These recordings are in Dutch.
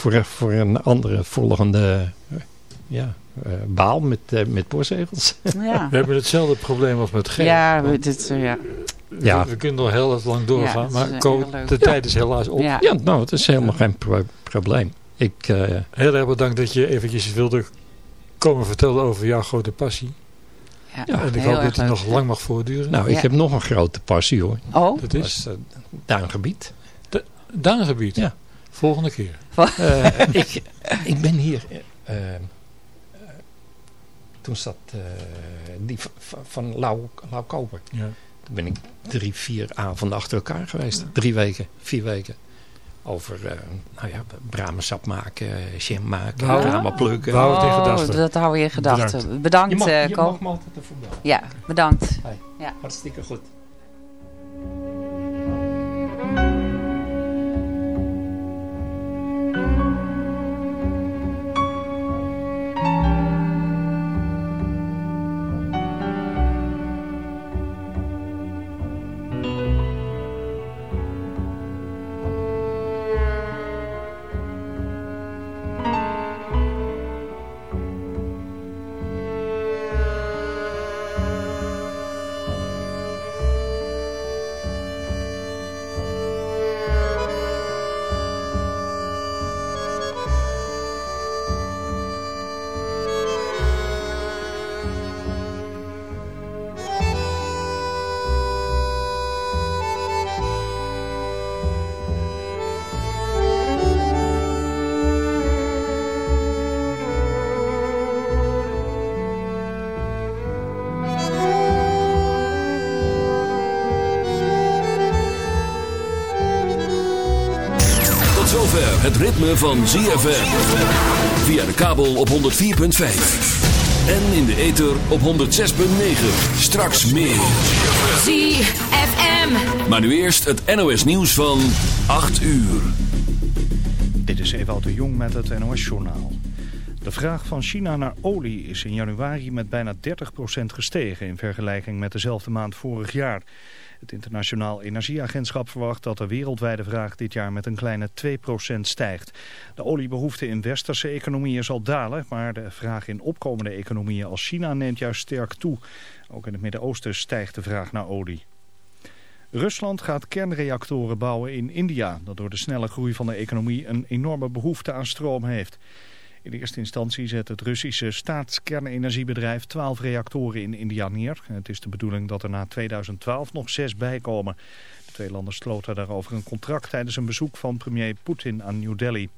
voor, voor een andere volgende ja, baal met, met postzegels. Ja. We hebben hetzelfde probleem als met G. Ja, dit, ja. Ja. We, kunnen nog heel lang doorgaan, Ja, maar leuk. de tijd is helaas op. Ja. Ja, nou, het is helemaal geen pro- probleem. Ik, eh, Heel erg bedankt dat je eventjes wilde komen vertellen over jouw grote passie. Ja, Ja, en ik hoop dat die leuk. nog lang mag voortduren. nou, ik heb nog een grote passie hoor. Oh, dat Dat is is uh, duingebied. Duingebied. Ja. Volgende keer. Eh, ik, ik ben hier... eh, eh, toen zat eh, die van Lau, Lau Koper. Ja. Toen ben ik drie, vier avonden achter elkaar geweest. Drie weken, vier weken. Over, eh, nou ja, bramensap maken, jam maken, bramen plukken. oh, dat hou je in gedachten. Bedankt. Bedankt, je mag, je mag me altijd ervoor bellen. Ja, bedankt. Hartstikke goed. Zover het ritme van ZFM. Via de kabel op 104.5. En in de ether op 106.9. Straks meer. ZFM. Maar nu eerst het NOS nieuws van 8 uur. Dit is Ewout de Jong met het NOS-journaal. De vraag van China naar olie is in januari met bijna 30% gestegen in vergelijking met dezelfde maand vorig jaar. Het Internationaal Energieagentschap verwacht dat de wereldwijde vraag dit jaar met een kleine 2% stijgt. De oliebehoefte in westerse economieën zal dalen, maar de vraag in opkomende economieën als China neemt juist sterk toe. Ook in het Midden-Oosten stijgt de vraag naar olie. Rusland gaat kernreactoren bouwen in India, dat door de snelle groei van de economie een enorme behoefte aan stroom heeft. In eerste instantie zet het Russische staatskernenergiebedrijf 12 reactoren in India neer. Het is de bedoeling dat er na 2012 nog zes bijkomen. De twee landen sloten daarover een contract tijdens een bezoek van premier Poetin aan New Delhi.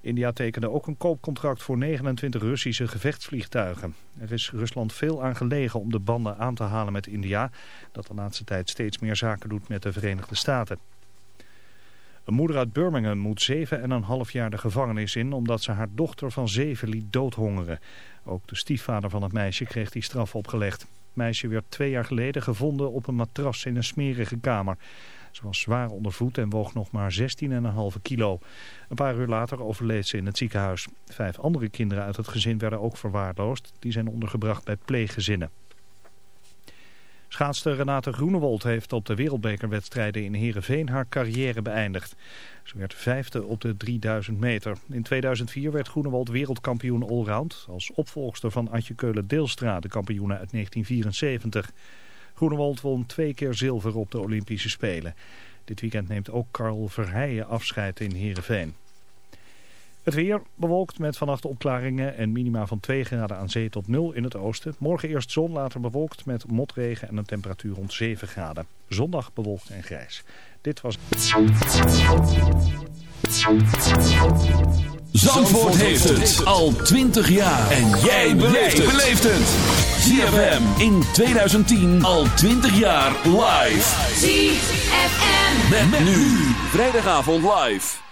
India tekende ook een koopcontract voor 29 Russische gevechtsvliegtuigen. Er is Rusland veel aan gelegen om de banden aan te halen met India, dat de laatste tijd steeds meer zaken doet met de Verenigde Staten. Een moeder uit Birmingham moet 7,5 jaar de gevangenis in omdat ze haar dochter van 7 liet doodhongeren. Ook de stiefvader van het meisje kreeg die straf opgelegd. Het meisje werd twee jaar geleden gevonden op een matras in een smerige kamer. Ze was zwaar ondervoed en woog nog maar 16,5 kilo. Een paar uur later overleed ze in het ziekenhuis. Vijf andere kinderen uit het gezin werden ook verwaarloosd. Die zijn ondergebracht bij pleeggezinnen. Schaatster Renate Groenewold heeft op de wereldbekerwedstrijden in Heerenveen haar carrière beëindigd. Ze werd vijfde op de 3000 meter. In 2004 werd Groenewold wereldkampioen allround als opvolgster van Antje Keulen-Deelstra, de kampioene uit 1974. Groenewold won twee keer zilver op de Olympische Spelen. Dit weekend neemt ook Karl Verheijen afscheid in Heerenveen. Het weer bewolkt met vannacht opklaringen en minima van 2 graden aan zee tot 0 in het oosten. Morgen eerst zon, later bewolkt met motregen en een temperatuur rond 7 graden. Zondag bewolkt en grijs. Dit was... Zandvoort heeft het al 20 jaar. En jij beleeft het. ZFM in 2010 al 20 jaar live. ZFM. Met, met nu. Vrijdagavond live.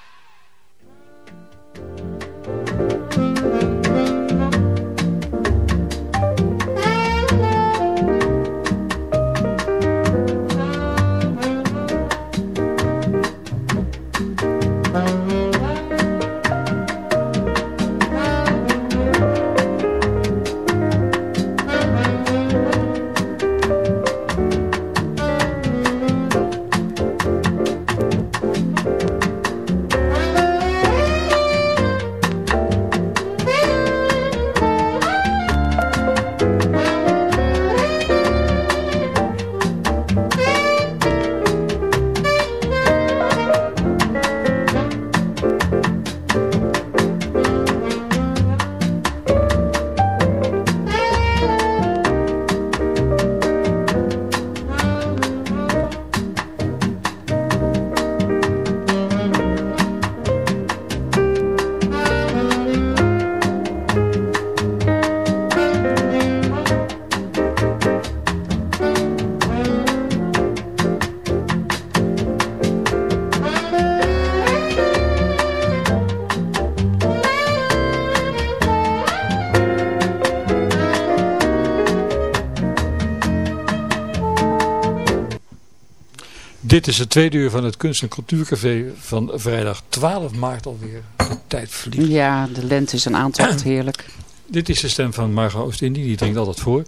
Dit is het tweede uur van het Kunst- en Cultuurcafé van vrijdag 12 maart alweer. De tijd vliegt. Ja, de lente is een aantal heerlijk. Dit is de stem van Marga Oost-Indie, die drinkt altijd voor.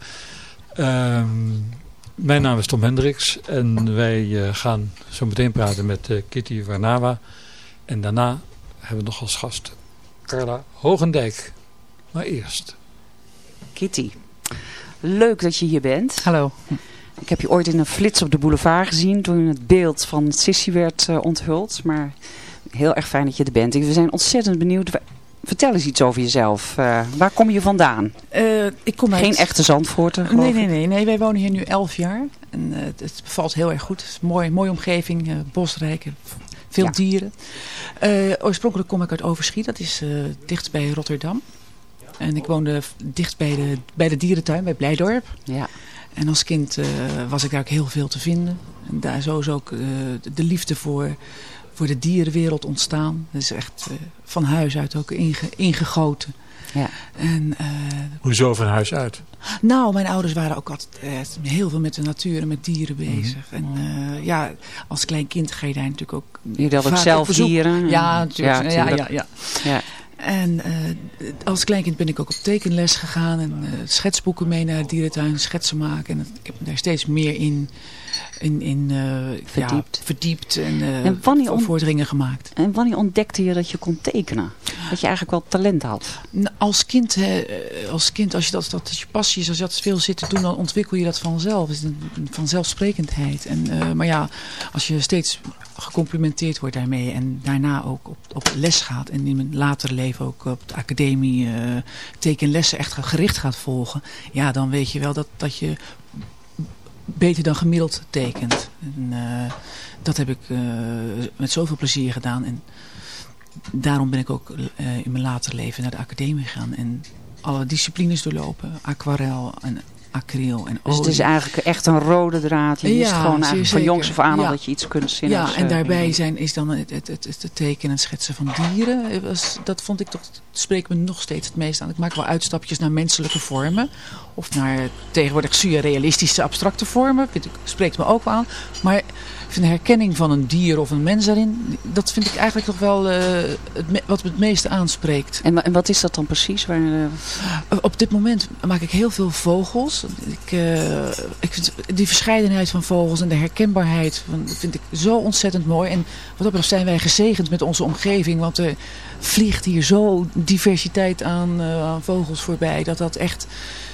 Ehm, mijn naam is Tom Hendricks en wij eh, gaan zo meteen praten met eh, Kitty Warnawa. En daarna hebben we nog als gast Carla Hogendijk. Maar eerst. Kitty, leuk dat je hier bent. Hallo. Ik heb je ooit in een flits op de boulevard gezien toen het beeld van Sissy werd uh, onthuld. Maar heel erg fijn dat je er bent. We zijn ontzettend benieuwd. Vertel eens iets over jezelf. Uh, waar kom je vandaan? Uh, ik kom uit... Geen echte Zandvoorter, nee, nee, nee, nee. Wij wonen hier nu elf jaar. En het bevalt heel erg goed. Het is een mooie, mooie omgeving. bosrijk, veel ja. dieren. oorspronkelijk kom ik uit Overschie. Dat is dicht bij Rotterdam. En ik woonde dicht bij de, bij de dierentuin, bij Blijdorp. Ja. En als kind uh, was ik daar ook heel veel te vinden. En daar zo is ook uh, de liefde voor, voor de dierenwereld ontstaan. Dat is echt uh, van huis uit ook inge, ingegoten. Ja. En, Hoezo van huis uit? Nou, mijn ouders waren ook altijd heel veel met de natuur en met dieren bezig. Mm -hmm. En ja, als klein kind ga je daar natuurlijk ook... Je had ook zelf dieren? Ja, natuurlijk. Ja, ja, ja, ja. ja. En uh, als kleinkind ben ik ook op tekenles gegaan en uh, schetsboeken mee naar de dierentuin, schetsen maken. En ik heb me daar steeds meer in, in, in uh, verdiept. Ja, verdiept en, en vorderingen gemaakt. En wanneer ontdekte je dat je kon tekenen? Dat je eigenlijk wel talent had? Als kind, hè, als, kind als je dat, dat als je passie is, als je dat veel zit te doen, dan ontwikkel je dat vanzelf. Het is een, vanzelfsprekendheid. En, maar ja, als je steeds gecomplimenteerd wordt daarmee en daarna ook op, op les gaat en in mijn latere leven ook op de academie uh, tekenlessen echt gericht gaat volgen, ja, dan weet je wel dat, dat je beter dan gemiddeld tekent. En, dat heb ik met zoveel plezier gedaan en daarom ben ik ook in mijn latere leven naar de academie gegaan en alle disciplines doorlopen, aquarel en acryl en Dus het is eigenlijk echt een rode draad. Je ja, wist gewoon eigenlijk van jongs af aan ja. al dat je iets kunstzinnigs... Ja, en daarbij zijn, is dan het, het, het, het tekenen en schetsen van dieren. Was, dat vond ik toch, spreekt me nog steeds het meest aan. Ik maak wel uitstapjes naar menselijke vormen. Of naar tegenwoordig surrealistische abstracte vormen. Vind ik, spreekt me ook wel aan. Maar vind de herkenning van een dier of een mens daarin... dat vind ik eigenlijk toch wel uh, het, wat me het meeste aanspreekt. En, en wat is dat dan precies? Waar, uh... Op dit moment maak ik heel veel vogels. Ik, uh, ik vind die verscheidenheid van vogels en de herkenbaarheid van, vind ik zo ontzettend mooi. En wat dat betreft zijn wij gezegend met onze omgeving. Want er vliegt hier zo diversiteit aan, aan vogels voorbij. Dat dat echt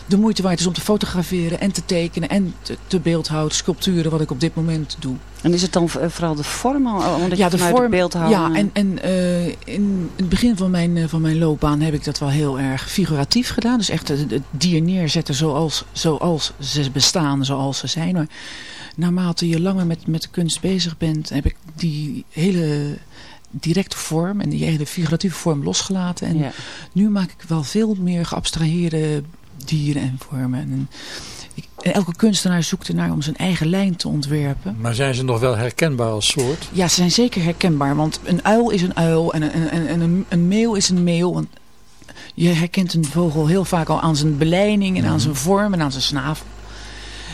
de moeite waard is om te fotograferen en te tekenen en te, te beeldhouden, sculpturen, wat ik op dit moment doe. En is het dan vooral de vorm? Omdat ja, de vorm. beeldhouden... Ja, en, en uh, in het begin van mijn, uh, van mijn loopbaan heb ik dat wel heel erg figuratief gedaan. Dus echt het, het dier neerzetten zoals, zoals ze bestaan, zoals ze zijn. Maar naarmate je langer met, met de kunst bezig bent, heb ik die hele directe vorm en die hele figuratieve vorm losgelaten. En ja. nu maak ik wel veel meer geabstraheerde dieren en vormen. En, en elke kunstenaar zoekt ernaar om zijn eigen lijn te ontwerpen. Maar zijn ze nog wel herkenbaar als soort? Ja, ze zijn zeker herkenbaar. Want een uil is een uil en een, en, en een, een meeuw is een meeuw. Je herkent een vogel heel vaak al aan zijn beleiding en aan zijn vorm en aan zijn snavel.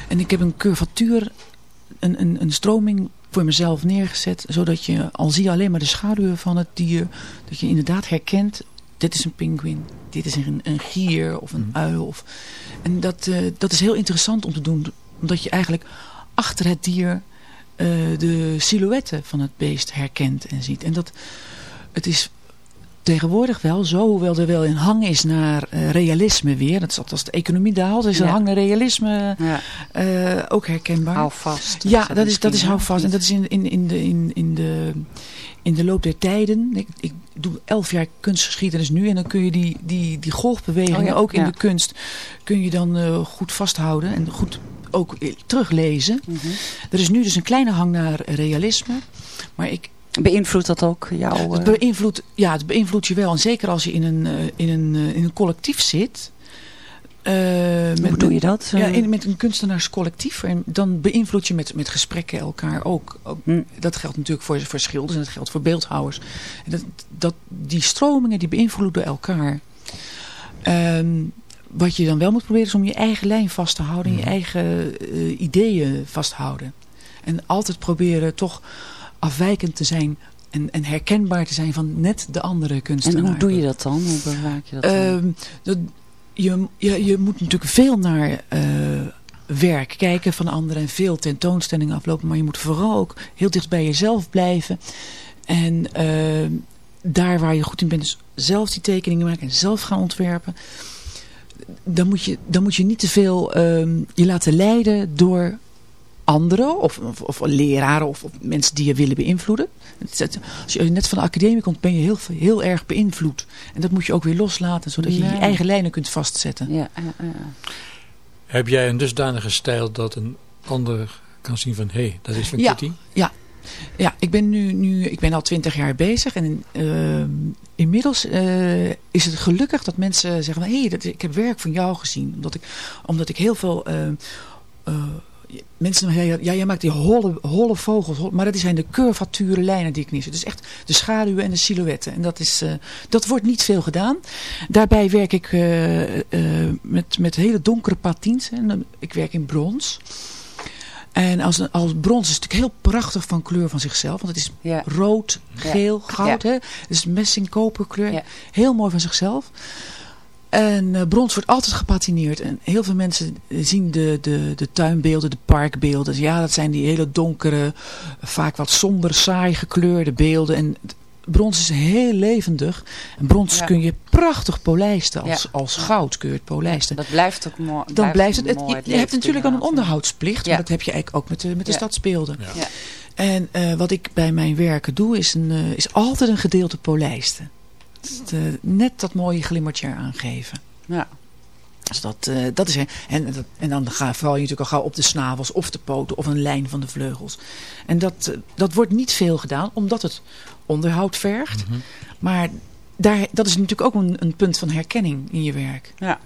En ik heb een curvatuur, een, een, een stroming voor mezelf neergezet. Zodat je, al zie je alleen maar de schaduwen van het dier, dat je inderdaad herkent dit is een pinguïn, dit is een, een gier of een mm. uil. Of, en dat, uh, dat is heel interessant om te doen. Omdat je eigenlijk achter het dier uh, de silhouetten van het beest herkent en ziet. En dat, het is tegenwoordig wel zo, hoewel er wel een hang is naar uh, realisme weer. Dat is als de economie daalt, is een hang naar realisme Ja. uh, ook herkenbaar. Hou vast. Ja, dat is, dat is hou vast. En dat is in, in, in, de, in, in, de, in de loop der tijden. Ik, ik doe elf jaar kunstgeschiedenis nu. En dan kun je die, die, die golfbewegingen Oh ja, ook in ja. de kunst kun je dan uh, goed vasthouden. En goed ook teruglezen. Mhm. Er is nu dus een kleine hang naar realisme. Maar ik, Beïnvloedt dat ook jouw... het eh, beïnvloedt, ja, het beïnvloedt je wel. En zeker als je in een, eh, in een, eh, in een collectief zit. Eh, hoe met- bedoel je dat? ja, Eh, in, met een kunstenaarscollectief. En dan beïnvloed je met, met gesprekken elkaar ook. ook. Hm. Dat geldt natuurlijk voor, voor schilders en dat geldt voor beeldhouwers. En dat, dat, die stromingen die beïnvloeden elkaar. Ehm, wat je dan wel moet proberen is om je eigen lijn vast te houden. En je eigen eh, ideeën vast te houden. En altijd proberen toch afwijkend te zijn en, en herkenbaar te zijn van net de andere kunstenaar. En hoe doe je dat dan? Hoe bewaak je dat dan? Ehm, dat, je, je, je moet natuurlijk veel naar eh, werk kijken van anderen en veel tentoonstellingen aflopen. Maar je moet vooral ook heel dicht bij jezelf blijven. En ehm, daar waar je goed in bent, dus zelf die tekeningen maken en zelf gaan ontwerpen. Dan moet je, dan moet je niet te veel ehm, je laten leiden door anderen of, of, of leraren of, of mensen die je willen beïnvloeden. Als je net van de academie komt, ben je heel, heel erg beïnvloed. En dat moet je ook weer loslaten, zodat je Ja. je eigen lijnen kunt vastzetten. ja, ja, ja. Heb jij een dusdanige stijl dat een ander kan zien van... hé, hey, dat is van Ja. Kitty? Ja, ik ben nu, nu ik ben al twintig jaar bezig en ehm, inmiddels eh, is het gelukkig dat mensen zeggen van hé, hey, dat- ik heb werk van jou gezien. Omdat ik, omdat ik heel veel ehm, eh, mensen zeggen, ja, jij maakt die holle, holle vogels, maar dat zijn de curvature lijnen die ik neerzet. Dus echt de schaduwen en de silhouetten. En dat, is, eh, dat wordt niet veel gedaan. Daarbij werk ik eh, eh, met, met hele donkere dan- ik werk in brons. En als, als brons is het natuurlijk heel prachtig van kleur van zichzelf. Want het is Ja. rood, Ja. geel, goud. Hè? Dus messing, koperkleur. Ja. Heel mooi van zichzelf. En eh, brons wordt altijd gepatineerd. En heel veel mensen zien de, de, de tuinbeelden, de parkbeelden. Ja, dat zijn die hele donkere, vaak wat somber, saai gekleurde beelden. En brons is heel levendig. En brons Ja. kun je prachtig polijsten. Als, Ja. als goud kun je het polijsten. Dat blijft ook mooi. Dan blijft het, het- mooi, je, je hebt natuurlijk al een onderhoudsplicht. Ja. Maar dat heb je eigenlijk ook met de, met de stadsbeelden. Ja. Ja. En eh, wat ik bij mijn werken doe, is, een, eh, is altijd een gedeelte polijsten. Het, eh, net dat mooie glimmertje eraan geven. Ja. Dus dat, eh, dat is, en, dat- en dan ga, val je natuurlijk al gauw op de snavels of de poten of een lijn van de vleugels. En dat, eh, dat wordt niet veel gedaan, omdat het onderhoud vergt. Mhm. Maar daar, dat is natuurlijk ook een, een punt van herkenning in je werk. Ja.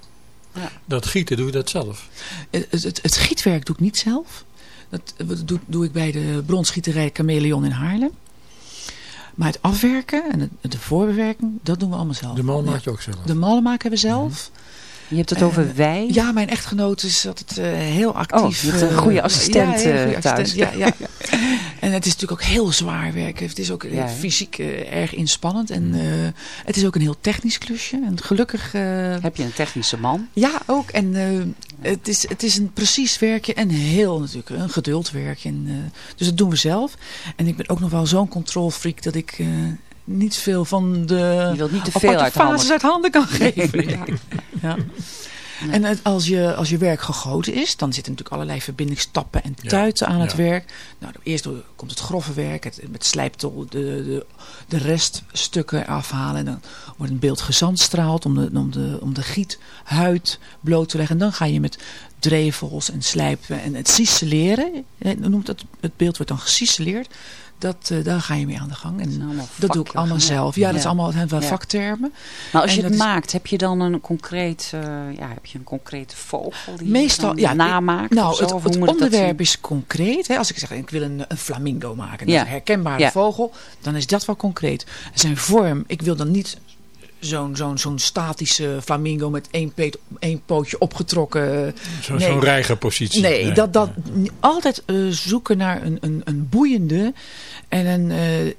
Dat gieten, doe je dat zelf? Het, het, het gietwerk doe ik niet zelf. Dat eh, doe, doe ik bij de bronsgieterij Chameleon in Haarlem. Maar het afwerken en de voorbewerking, dat doen we allemaal zelf. De Ja. maak je ook zelf. De mallen maken we zelf. Je hebt het Eh, over wij. Ja, mijn echtgenoot is altijd eh, heel actief. Oh, je hebt een eh, goede assistent, ja, goede eh, thuis. assistent, Ja, ja. En het is natuurlijk ook heel zwaar werken. Het is ook eh, Ja, fysiek eh, erg inspannend. En eh, het is ook een heel technisch klusje. En gelukkig... Heb je een technische man? ja, ook. En het, is, het is een precies werkje en heel natuurlijk een geduldwerkje. En, dus dat doen we zelf. En ik ben ook nog wel zo'n controlfreak dat ik niet veel van de Je wilt niet te veel uit de handen. fases uit handen kan geven. Ja. Ja. Nee. En het- als je, als je werk gegoten is, dan zitten natuurlijk allerlei verbindingstappen en Ja. tuiten aan het Ja. werk. Nou, eerst door- komt het grove werk, het, met slijptol de, de, de reststukken afhalen. En dan wordt een beeld gezandstraald om de, om, de, om de giethuid bloot te leggen. En dan ga je met drevels en slijpen en het ciseleren. noemt dat, het beeld wordt dan geciceleerd. Dat, eh, daar ga je mee aan de gang. Dat En allemaal dat doe ik allemaal zelf. Ja, dat is allemaal zijn wel Ja. vaktermen. Maar als je dat het is- maakt, heb je dan een concreet, eh, ja, heb je een concrete vogel die Meestal, je dan ja, namaakt? Nou, zo? het, dat onderwerp is concreet. Hè? Als ik zeg, ik wil een, een flamingo maken. Ja. Dat een herkenbare Ja. vogel. Dan is dat wel concreet. Zijn vorm, ik wil dan niet zo'n zo'n zo'n statische flamingo met één, peet, één pootje opgetrokken. Zo- Nee. Zo'n reigerpositie. Nee, dat, dat, altijd eh, zoeken naar een, een, een boeiende en een eh,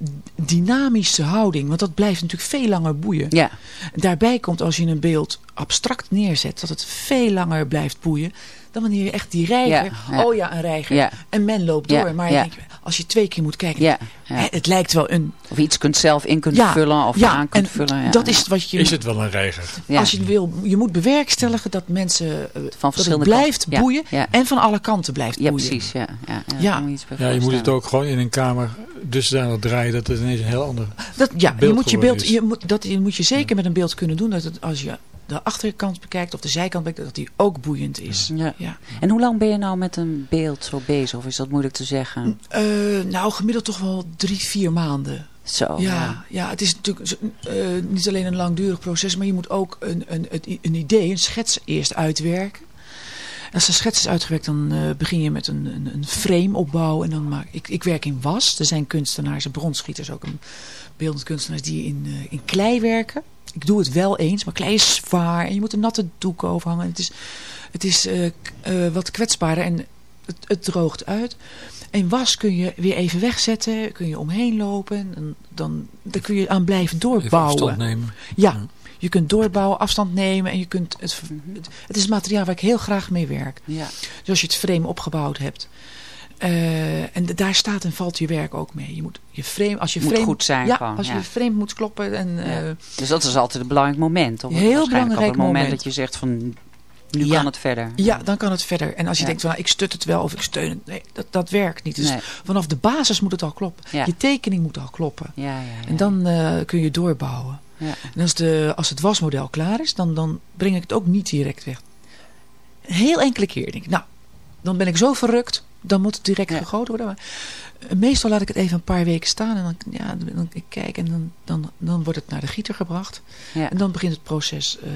dynamische houding. Want dat blijft natuurlijk veel langer boeien. Ja, Daarbij komt als je een beeld abstract neerzet, dat het veel langer blijft boeien dan wanneer je echt die reiger, Ja, ja. oh ja, een reiger, ja, en men loopt Ja, door. Maar ja. denk je, als je twee keer moet kijken, ja. ja. hè, het lijkt wel een, Of iets kunt zelf in kunt Ja, vullen of ja, aan kunt en vullen. Ja. dat is het wat je, Is het wel een reiger? Ja. als je wil, je moet bewerkstelligen dat mensen, eh, van dat verschillende blijft kanten. Ja, boeien Ja, en van alle kanten blijft ja boeien. precies. Ja, ja, ja, Ja. je moet het ook gewoon in een kamer dusdanig draaien dat het ineens een heel ander... Dat, ja, je moet je beeld, is. je moet, dat je moet je zeker met een beeld kunnen doen dat het, als je de achterkant bekijkt of de zijkant bekijkt, dat die ook boeiend is. Ja. Ja. En hoe lang ben je nou met een beeld zo bezig? Of is dat moeilijk te zeggen? Eh, nou, gemiddeld toch wel drie, vier maanden. Zo, ja, ja. ja. het is natuurlijk eh, niet alleen een langdurig proces, maar je moet ook een, een, een idee, een schets eerst uitwerken. Als de schets is uitgewerkt, dan eh, begin je met een, een, een frame opbouwen. En dan maak ik, ik werk in was. Er zijn kunstenaars en bronschieters, ook een beeldend kunstenaars die in, eh, in klei werken. Ik doe het wel eens, maar klei is zwaar en je moet een natte doek overhangen. Het is, het is eh, wat kwetsbaarder en het, het droogt uit. En was kun je weer even wegzetten, kun je omheen lopen. En dan, dan kun je aan blijven Even doorbouwen. afstand nemen. Ja, je kunt doorbouwen, afstand nemen en je kunt het, Mhm. het, het is een materiaal waar ik heel graag mee werk. Ja. Dus als je het frame opgebouwd hebt. eh, en daar staat en valt je werk ook mee. Je moet je frame, als je Moet frame, goed zijn Ja, gewoon, als je ja. je frame moet kloppen. En, Ja. eh, Dus dat is altijd een belangrijk moment. Of Heel belangrijk op het moment, moment. dat je zegt van nu Ja. kan het verder. ja, dan kan het verder. En als je denkt van nou, ik stut het wel of ik steun het. Nee, dat, dat werkt niet. Dus Nee. vanaf de basis moet het al kloppen. Je tekening moet al kloppen. Ja, ja, ja. En dan eh, kun je doorbouwen. Ja. En als, de, als het wasmodel klaar is, dan, dan breng ik het ook niet direct weg. Heel enkele keer denk ik, nou, dan ben ik zo verrukt, dan moet het direct Ja. gegoten worden. Maar, eh, meestal laat ik het even een paar weken staan en dan, ja, dan, ik kijk en dan, dan, dan wordt het naar de gieter gebracht. Ja. En dan begint het proces eh,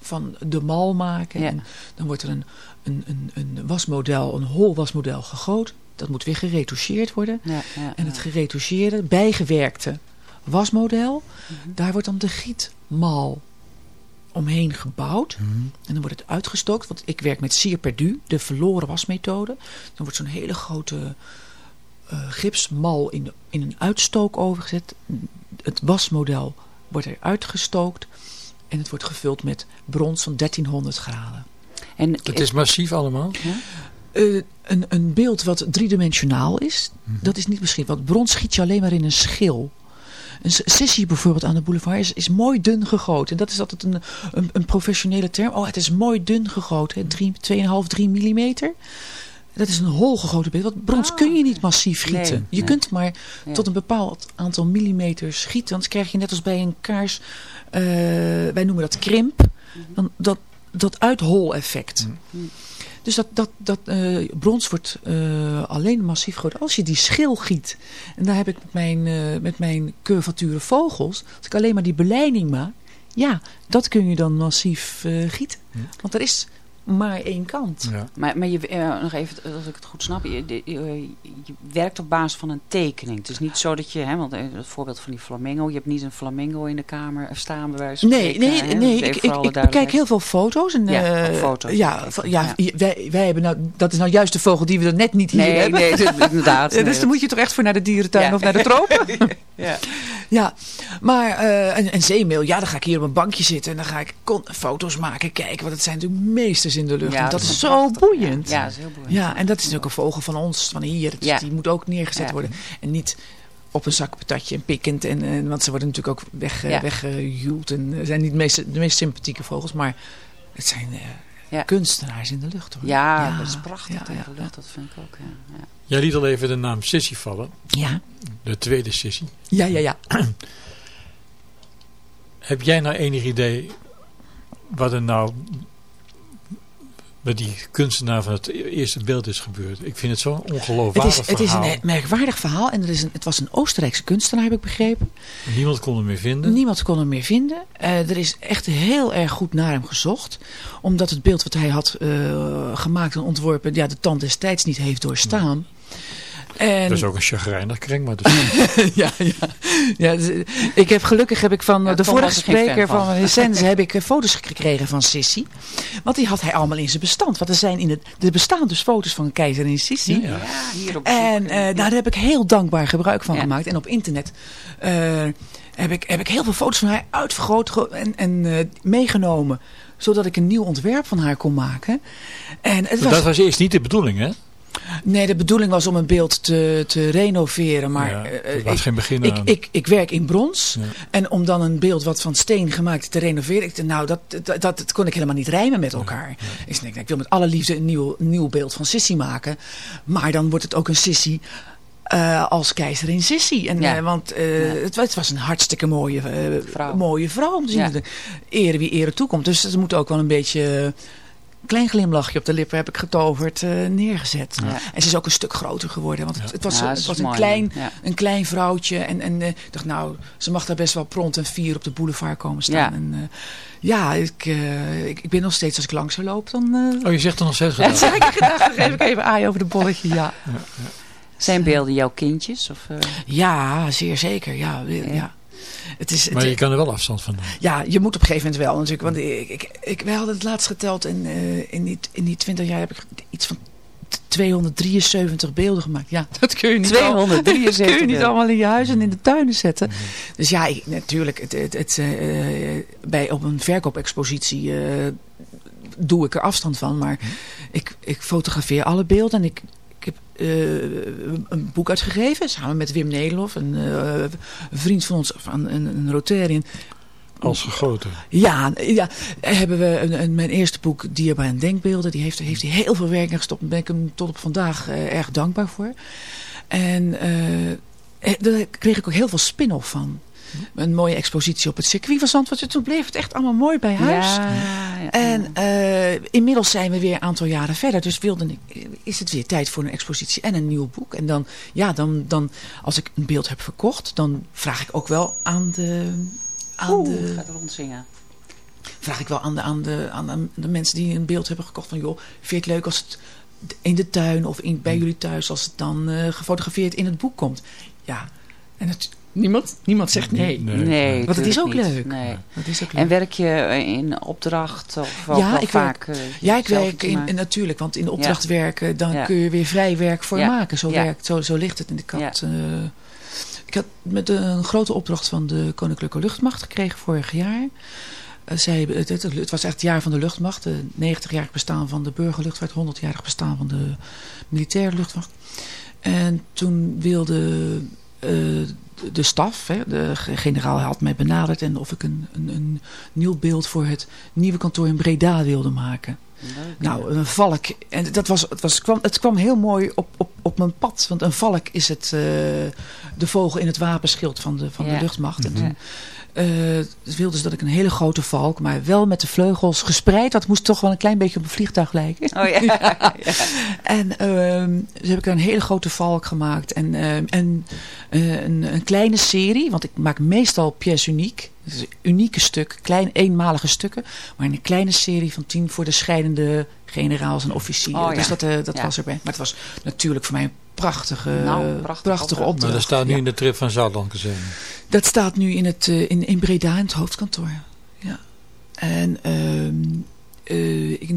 van de mal maken. Ja. En dan wordt er een, een, een, een wasmodel, een hol wasmodel gegoten. Dat moet weer geretoucheerd worden. Ja, ja, En het geretoucheerde, bijgewerkte wasmodel, Mhm. daar wordt dan de gietmal omheen gebouwd. Mhm. En dan wordt het uitgestookt, want ik werk met cire perdu, de verloren wasmethode. Dan wordt zo'n hele grote eh, gipsmal in, de, in een uitstook overgezet. Het wasmodel wordt er uitgestookt en het wordt gevuld met brons van 1300 graden. En, Het is massief allemaal. Eh, een, een beeld wat driedimensionaal is, Mhm. dat is niet misschien. Want brons schiet je alleen maar in een schil. Een s- sissie bijvoorbeeld aan de boulevard is, is mooi dun gegoten. En dat is altijd een, een, een professionele term. Oh, het is mooi dun gegoten. hè. Drie- 2,5, 3 millimeter. Dat is een hol gegoten beeld. Want brons Ah, kun je niet massief gieten. Nee, je nee. kunt maar Ja. tot een bepaald aantal millimeters gieten. Anders krijg je net als bij een kaars, eh, wij noemen dat krimp. Dan, dat, dat uithol-effect. Dus dat, dat, dat eh, brons wordt eh, alleen massief groot als je die schil giet. En daar heb ik met mijn, eh, met mijn curvature vogels, als ik alleen maar die beleiding maak, ja, dat kun je dan massief gieten. Want er is maar één kant. Ja. Maar, maar je, eh, nog even, als ik het goed snap, je, de- je, je werkt op basis van een tekening. Het is niet zo dat je, hè, want eh, het voorbeeld van die flamingo, je hebt niet een flamingo in de kamer staan bij wijze Nee, nee, hè, nee. Ik, ik, bekijk heel veel foto's. En, Ja, eh, foto's Ja, ja, ja. Wij, wij hebben nou, dat is nou juist de vogel die we er net niet hier Nee, hebben. nee, dat- inderdaad. Ja, nee, dus dat- dan moet je toch echt voor naar de dierentuin Ja. of naar de tropen. ja. Ja, maar eh, een, een zeemeel, ja, dan ga ik hier op een bankje zitten en dan ga ik foto's maken, kijken. Want het zijn natuurlijk meesters in de lucht. Ja, en dat dat is is zo boeiend. Ja, dat is heel boeiend. Ja, en dat is natuurlijk een vogel van ons, van hier. Ja. Die moet ook neergezet Ja. worden. En niet op een zak patatje en pikkend. En, en, want ze worden natuurlijk ook weg, Ja. weggehuwd. En eh, zijn niet de meest, de meest sympathieke vogels, maar het zijn eh, Ja. kunstenaars in de lucht. Hoor. Ja, dat is prachtig ja, tegen ja, de lucht, dat vind ik ook. Ja. Ja. Jij liet al even de naam Sissy vallen. Ja, De tweede Sissy. ja, ja. ja. Heb jij nou enig idee wat er nou met die kunstenaar van het eerste beeld is gebeurd? Ik vind het zo'n Het ongeloofwaardig is, het is verhaal. een merkwaardig verhaal. En er is een, het was een Oostenrijkse kunstenaar, heb ik begrepen. Niemand kon hem meer vinden. Niemand kon hem meer vinden. Eh, er is echt heel erg goed naar hem gezocht. Omdat het beeld wat hij had eh, gemaakt en ontworpen... Ja, de tand destijds niet heeft doorstaan. En, Dat is ook een chagrijnig kring, maar dus, ja, ja. ja dus, eh, ik heb, gelukkig heb ik van Ja, de vorige er spreker van van. Heb ik eh, foto's gekregen van Sissy. Want die had hij allemaal in zijn bestand. Want er, zijn in het, er bestaan dus foto's van keizerin Sissy. Ja. Ja, hier op En eh, daar heb ik heel dankbaar gebruik van Ja. gemaakt. En op internet eh, heb, ik, heb ik heel veel foto's van haar uitvergroot en, en eh, meegenomen. Zodat ik een nieuw ontwerp van haar kon maken. En het Maar was, dat was eerst niet de bedoeling, hè? Nee, de bedoeling was om een beeld te, te renoveren. Maar ja, eh, het was ik, geen begin ik, aan. ik, ik werk in brons. Ja. En om dan een beeld wat van steen gemaakt te renoveren. Ik nou, dat, dat, kon ik helemaal niet rijmen met elkaar. Ik denk, ik wil met alle liefde een nieuw, nieuw beeld van Sissy maken. Maar dan wordt het ook een Sissy eh, als keizerin Sissy. En, Ja. eh, want eh, het, wa- het was een hartstikke mooie, eh, Vrouw. mooie vrouw om te zien. Ja. De ere wie ere toekomt. Dus er moet ook wel een beetje... klein glimlachje op de lippen heb ik getoverd eh, neergezet. Ja. En ze is ook een stuk groter geworden. Want het, het was, Ja, het was een, klein, ja. een klein vrouwtje. En, en eh, ik dacht, nou, ze mag daar best wel pront en fier op de boulevard komen staan. Ja. En, eh, ja, ik, eh, ik, ik ben nog steeds, als ik langs haar loop, dan... eh, Oh, je zegt er nog steeds zeg ik dan geef ik even aai over de bolletje, ja. Zijn beelden jouw kindjes? Of, eh, Ja, zeer zeker, ja. ja. Het is, het, Maar je kan er wel afstand van doen. Ja, je moet op een gegeven moment wel natuurlijk. Want ik, ik, ik, wij hadden het laatst geteld en eh, in, die, in die 20 jaar heb ik iets van 273 beelden gemaakt. Ja, dat kun je niet, 273 kun je niet allemaal in je huis en in de tuinen zetten. Dus ja, ik, natuurlijk, het, het, het, eh, bij, op een verkoopexpositie eh, doe ik er afstand van. Maar ik, ik fotografeer alle beelden en ik, een boek uitgegeven samen met Wim Nederlof, een, eh, een vriend van ons, van een, een Rotarian. Als gegoten. Ja, ja hebben we een, een- mijn eerste boek, Dierbaar en Denkbeelden. Die heeft, heeft hij heel veel werk in gestopt. Daar ben ik hem tot op vandaag eh, erg dankbaar voor. En eh, eh, daar kreeg ik ook heel veel spin-off van. Een mooie expositie op het circuit van Zandvoort. Toen bleef het echt allemaal mooi bij huis. Ja, ja. En eh, inmiddels zijn we weer een aantal jaren verder. Dus wilde ik, is het weer tijd voor een expositie en een nieuw boek. En dan, ja, dan, dan als ik een beeld heb verkocht, dan vraag ik ook wel aan de... Aan Oeh, de gaat rondzingen. vraag ik wel aan de, aan, de, aan de, de mensen die een beeld hebben gekocht van joh, vind je het leuk als het in de tuin of in, bij jullie thuis als het dan eh, gefotografeerd in het boek komt? Ja, en het, niemand, niemand zegt nee. Nee, Want het is ook niet. leuk. Nee. Dat is ook leuk. En werk je in opdracht of ook Ja, wel ik vaak? werk- eh, ja, ik werk in, in- natuurlijk, want in de opdracht werken, dan Ja. kun je weer vrij werk voor Ja. maken. Zo, Ja. werkt, zo, zo ligt het. En ik had, eh, ik had met een grote opdracht van de Koninklijke Luchtmacht gekregen vorig jaar. Eh, zij, het, het, het was echt het jaar van de luchtmacht. De 90-jarig bestaan van de burgerluchtvaart. 100-jarig bestaan van de militaire luchtmacht. En toen wilde eh, de, staf, hè, de ge- generaal had mij benaderd. En of ik een, een, een nieuw beeld voor het nieuwe kantoor in Breda wilde maken. Leuk. Nou, een valk. En dat was, het, was, kwam, het kwam heel mooi op, op, op mijn pad. Want een valk is het, eh, de vogel in het wapenschild van de, van Ja. de luchtmacht. En Ja. Eh, wilden ze dat ik een hele grote valk, maar wel met de vleugels gespreid. Dat moest toch wel een klein beetje op een vliegtuig lijken. Oh ja. En ehm dus heb ik een hele grote valk gemaakt. En, ehm, en eh, een, een kleine serie, want ik maak meestal pièce unique. Dus unieke stukken, klein eenmalige stukken. Maar een kleine serie van tien voor de scheidende generaals en officieren. Oh ja. Dus dat, eh, dat Ja. was erbij. Maar het was natuurlijk voor mij een prachtige, Nou, prachtige prachtige opdracht. Maar dat staat nu Ja. in de trip van Zuidlandkazerne. Dat staat nu in, het, eh, in, in Breda in het hoofdkantoor. Ja. En ehm, eh, ik,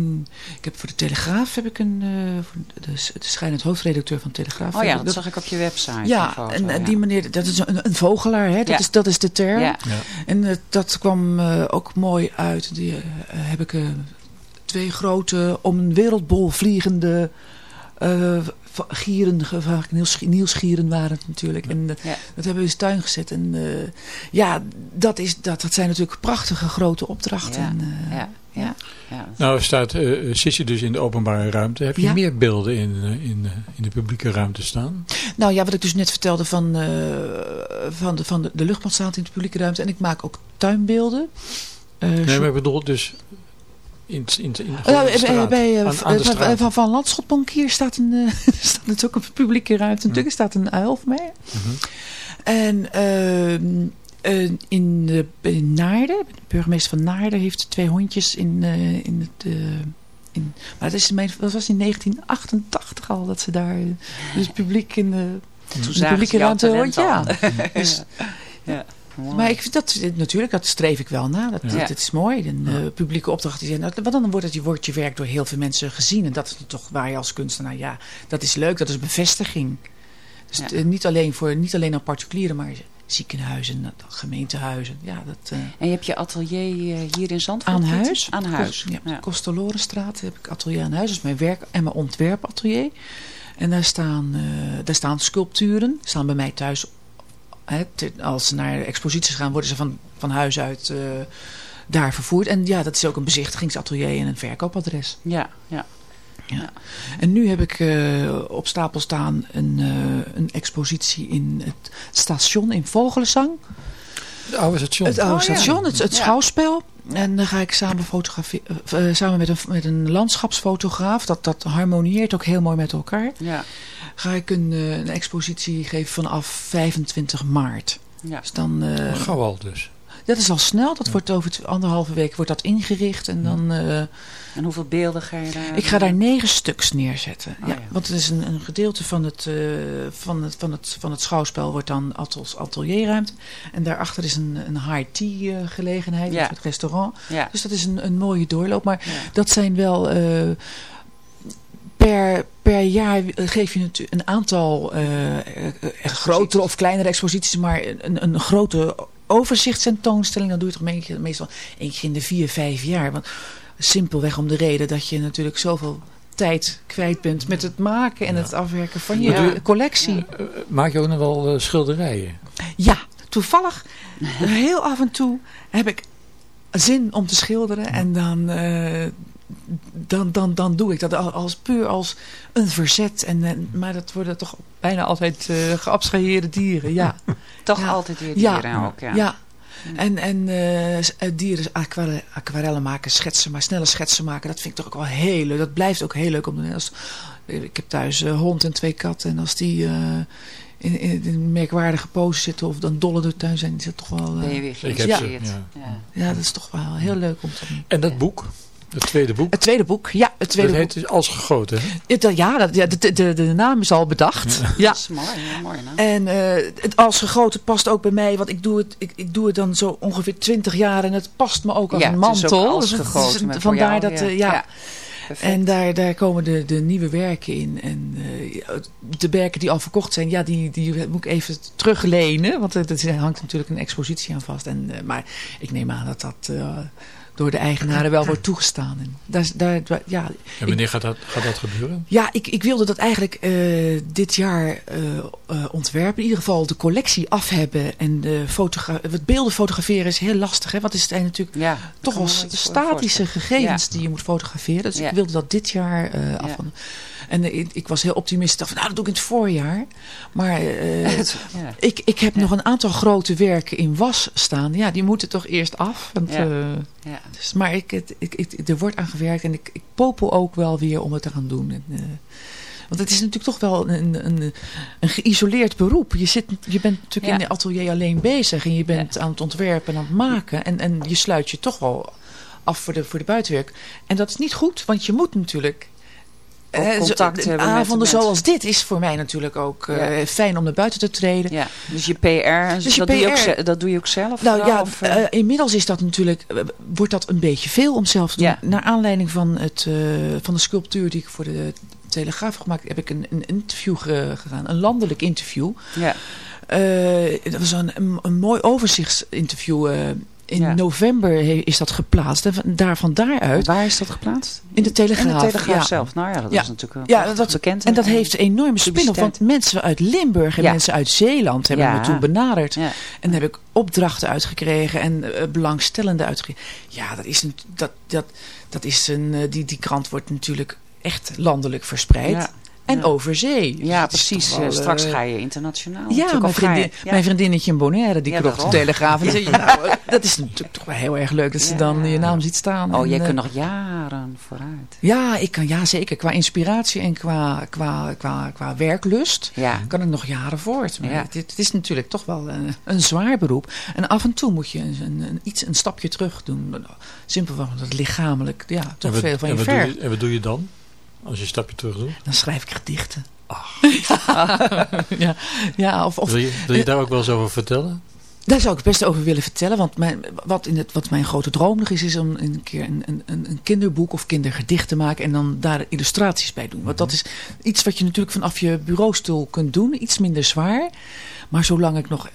ik heb voor de Telegraaf heb ik een, eh, voor de, de schijnend hoofdredacteur van de Telegraaf. Oh ja, dat zag ik op je website. ja, foto, en, en ja. die meneer, dat is een, een vogelaar, hè? Dat, Ja. is, dat is de term. Ja. Ja. En eh, dat kwam eh, ook mooi uit. Die, eh, heb ik eh, twee grote, om een wereldbol vliegende eh, gieren, vaak nieuws- nieuwsgieren waren het natuurlijk. En eh, Ja. dat hebben we in de tuin gezet. En eh, ja, dat, is, dat, dat zijn natuurlijk prachtige grote opdrachten. Ja, En, eh, ja, ja. ja. Nou staat, eh, eh, zit je dus in de openbare ruimte. Heb je Ja. meer beelden in, in, in de publieke ruimte staan? Nou ja, wat ik dus net vertelde van, eh, van, de, van de, de luchtmacht staat in de publieke ruimte. En ik maak ook tuinbeelden. Eh, Nee, maar ik bedoel dus in, in, in, bij, straat. bij, aan, aan de van- van, van Landschotbankier staat een, eh, staat natuurlijk ook een publieke ruimte. Natuurlijk staat een uil voor mij. Mhm. En ehm, eh, in, de, in Naarden, de burgemeester van Naarden heeft twee hondjes in, eh, in het... eh, in, maar dat, is dat was in 1988 al dat ze daar dus publiek in de, Toen de zagen publieke ruimte talent ja. Dus, Ja. Mooi. maar ik vind dat natuurlijk, dat streef ik wel na. Dat, Ja. dat, dat is mooi. Een eh, publieke opdracht die zijn. dat- Want dan wordt, het, je- wordt je werk door heel veel mensen gezien. En dat is toch waar je als kunstenaar, ja, dat is leuk. Dat is bevestiging. Dus Ja. eh, niet, alleen voor, niet alleen aan particulieren, maar ziekenhuizen, eh, gemeentehuizen. Ja, dat, En je hebt je atelier hier in Zandvoort? aan huis. Aan huis. Ja, Ja. Kostelorenstraat heb ik atelier aan huis. Dat is mijn werk en mijn ontwerpatelier. En daar staan, daar staan sculpturen. Staan bij mij thuis. Hè, te- als ze naar exposities gaan, worden ze van, van huis uit eh, daar vervoerd. En ja, dat is ook een bezichtigingsatelier en een verkoopadres. Ja, ja. En nu heb ik eh, op stapel staan een, eh, een expositie in het station in Vogelenzang. Het oude station. Het oude Oh, ja. station, het, het Ja. schouwspel. En dan ga ik samen fotograferen, samen met een, met een landschapsfotograaf. Dat, dat harmonieert ook heel mooi met elkaar. ja. Ga ik een, eh, een expositie geven vanaf 25 maart. ja. Dus dan, eh, Gauw al dus. dat is al snel. Dat wordt over anderhalve week wordt dat ingericht. En dan, eh, En hoeveel beelden ga je daar? ik ga daar negen stuks neerzetten. Oh, ja, ja. Want het is een, een gedeelte van het, eh, van, het, van, het, van het schouwspel wordt dan als atelierruimte. En daarachter is een, een high tea gelegenheid. Ja. Het restaurant. Ja. Dus dat is een, een mooie doorloop. Maar Ja. dat zijn wel eh, per, per jaar geef je natuurlijk een aantal uh, grotere of kleinere exposities, maar een, een grote overzichtstentoonstelling, dan doe je toch meestal één keer in de vier, vijf jaar. Want simpelweg om de reden dat je natuurlijk zoveel tijd kwijt bent met het maken en het afwerken van je collectie. Maak je ook nog wel schilderijen? Ja, toevallig heel af en toe heb ik zin om te schilderen en dan, uh, dan, dan, dan doe ik dat als puur als een verzet. En, maar dat worden toch bijna altijd uh, geabstraheerde dieren, ja. toch altijd weer dieren ja. ook, ja. ja. En, en uh, dieren aquarellen, aquarellen maken, schetsen, maar snelle schetsen maken, dat vind ik toch ook wel heel leuk. Dat blijft ook heel leuk om te doen. Als, ik heb thuis een hond en twee katten en als die in, in, een merkwaardige pose zitten of dan dolle de tuin zijn, is dat toch wel... Uh, weer ja. Ja. ja, dat is toch wel heel leuk om te doen. En dat boek? Het tweede boek? Het tweede boek, ja. Het tweede dat heet dus Als Gegoten, Ja, dat, ja de, de, de, naam is al bedacht. Ja. Dat is mooi, ja, mooi En uh, het Als Gegoten past ook bij mij, want ik doe het, ik, ik doe het dan zo ongeveer twintig jaar en het past me ook als een mantel. Ja, als dus gegoten dus, Vandaar dat, uh, ja. En daar, daar komen de, de nieuwe werken in. En uh, de werken die al verkocht zijn, ja, die, die moet ik even teruglenen. Want er hangt natuurlijk een expositie aan vast. En, uh, maar ik neem aan dat dat... Door de eigenaren wel wordt toegestaan. En, daar, daar, ja, en wanneer gaat, dat, gaat dat gebeuren? Ja, ik, ik wilde dat eigenlijk uh, dit jaar uh, uh, ontwerpen. In ieder geval de collectie af hebben. En de wat beelden fotograferen is heel lastig. Hè? Want is het natuurlijk ja, toch wel statische gegevens die je moet fotograferen. Dus ik wilde dat dit jaar af. En ik, ik, was heel optimistisch. dacht van, nou, dat doe ik in het voorjaar. Maar uh, ik, ik heb nog een aantal grote werken in was staan. Ja, die moeten toch eerst af. Want, ja. Uh, ja. Dus, maar ik, ik, ik, er wordt aan gewerkt. En ik, ik popel ook wel weer om het te gaan doen. En, uh, want het is natuurlijk toch wel een, een, een geïsoleerd beroep. Je, zit, je bent natuurlijk in de atelier alleen bezig. En je bent aan het ontwerpen en aan het maken. En, en je sluit je toch wel af voor de, voor de buitenwerk. En dat is niet goed. Want je moet natuurlijk contact hebben avonden zoals dit is voor mij natuurlijk ook uh, fijn om naar buiten te treden. Ja. Dus je PR, dus dat, PR, doe je ook, dat doe je ook zelf? Nou ja, of, uh, inmiddels is dat natuurlijk, wordt dat een beetje veel om zelf te doen. Ja. Naar aanleiding van, het, van de sculptuur die ik voor de Telegraaf heb gemaakt, heb ik een, een interview gedaan. Een landelijk interview. Ja. dat was een, een, een mooi overzichtsinterview in november is dat geplaatst. En daar van daaruit... Waar is dat geplaatst? In de Telegraaf. In de Telegraaf zelf. Nou ja, dat is natuurlijk ja, dat, bekend. En dat heeft enorme spin-off. Want mensen uit Limburg en mensen uit Zeeland hebben me toen benaderd. En daar heb ik opdrachten uitgekregen en uh, belangstellende uitgekregen. Ja, dat is een... Dat, dat, dat is een uh, die, die krant wordt natuurlijk echt landelijk verspreid. En ja. over zee. Ja, precies. Wel, Straks uh, ga je internationaal. Ja, mijn, vriendin, ja. mijn vriendinnetje in Bonaire, die ja, kroeg de Telegraaf. En zei, nou, dat is natuurlijk toch wel heel erg leuk dat ze dan je naam ziet staan. Oh, en, jij uh, kunt nog jaren vooruit. Ja, ik kan, ja, zeker. Qua inspiratie en qua, qua, qua, qua werklust kan ik nog jaren voort. Maar het, het, is natuurlijk toch wel een, een, zwaar beroep. En af en toe moet je een, een, iets, een stapje terug doen. Simpelweg omdat het lichamelijk ja, toch veel van je ver. En wat doe je dan? Als je een stapje terug doet? Dan schrijf ik gedichten. Ach. ja, ja, of, of, wil, je, wil je daar ook wel eens over vertellen? Daar zou ik het best over willen vertellen. Want mijn, wat, in het, wat mijn grote droom nog is, is om een keer een, een, een kinderboek of kindergedicht te maken. En dan daar illustraties bij doen. Want dat is iets wat je natuurlijk vanaf je bureaustoel kunt doen. Iets minder zwaar. Maar zolang ik nog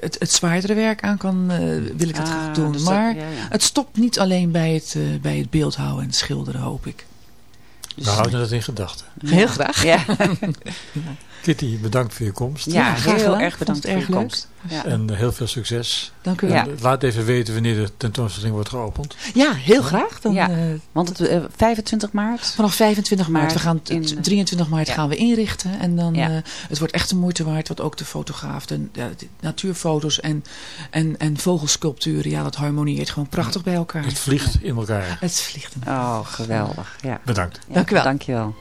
het, het zwaardere werk aan kan, uh, wil ik dat ah, doen. Dus maar ja, ja. het stopt niet alleen bij het, uh, bij het beeldhouden en schilderen, hoop ik. Dus, We houden dat in gedachten. Heel graag. Ja. Kitty, bedankt voor je komst. Ja, heel, heel erg bedankt voor je komst. Ja. En heel veel succes. Dank u wel. Laat even weten wanneer de tentoonstelling wordt geopend. Ja, heel graag. Dan, ja, uh, want het, uh, 25 maart? Vanaf 25 maart. we gaan in, 23 maart ja. gaan we inrichten. En dan, ja. uh, het wordt echt de moeite waard. Wat ook de fotograaf, de, de, de natuurfoto's en, en, en vogelsculpturen. Ja, dat harmonieert gewoon prachtig bij elkaar. Het vliegt in elkaar. Het vliegt in elkaar. Oh, geweldig. Ja. Bedankt. Dank u wel. Dank je wel.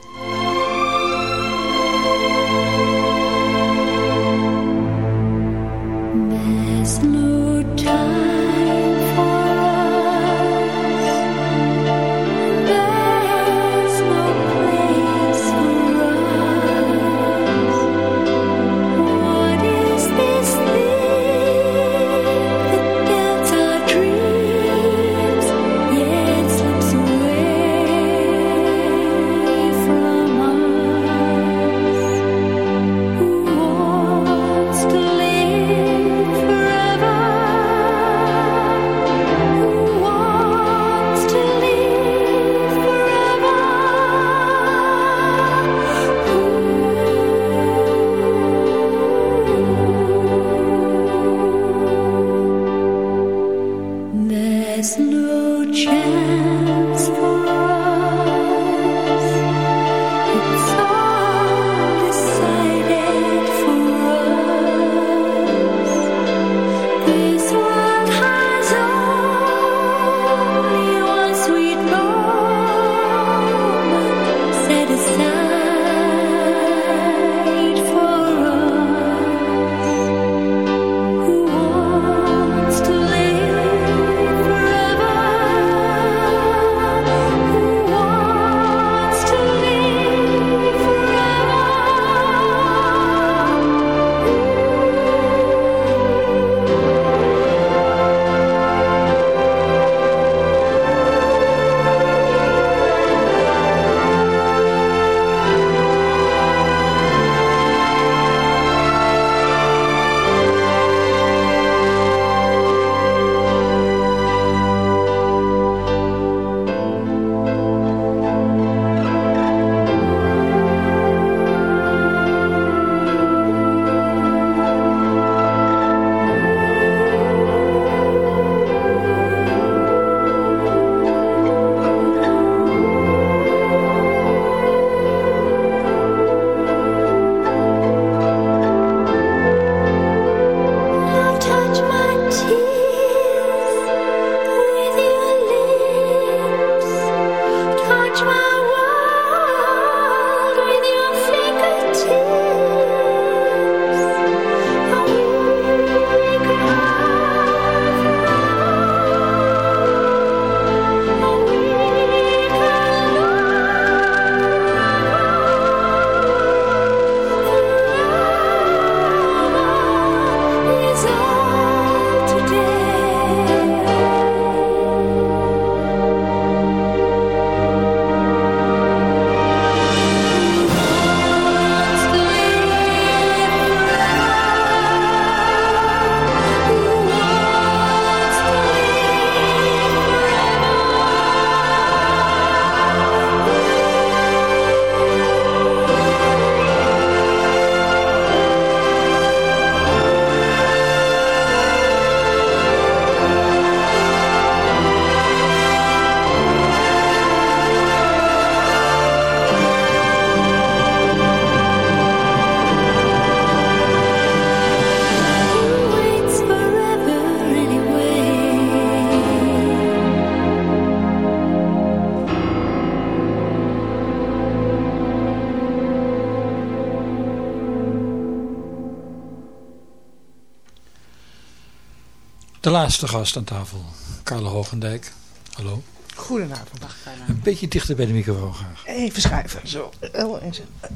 Laatste gast aan tafel, Carla Hogendijk. Hallo. Goedenavond. Een beetje dichter bij de microfoon graag. Even schuiven. Zo.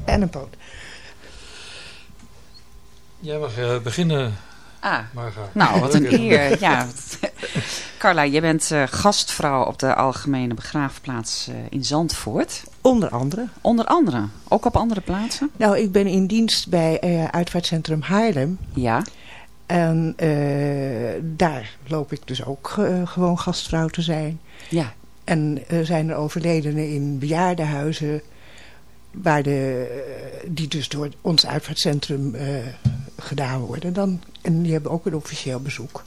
En een poot. Jij mag eh, beginnen, Ah, Marga. nou, wat een eer. Ja. Carla, je bent eh, gastvrouw op de Algemene Begraafplaats eh, in Zandvoort. Onder andere. Onder andere, ook op andere plaatsen? Nou, ik ben in dienst bij eh, Uitvaartcentrum Haarlem. Ja. En eh, daar loop ik dus ook eh, gewoon gastvrouw te zijn. Ja. En er zijn er overledenen in bejaardenhuizen... Waar de, eh, die dus door ons uitvaartcentrum eh, gedaan worden. Dan, en die hebben ook een officieel bezoek.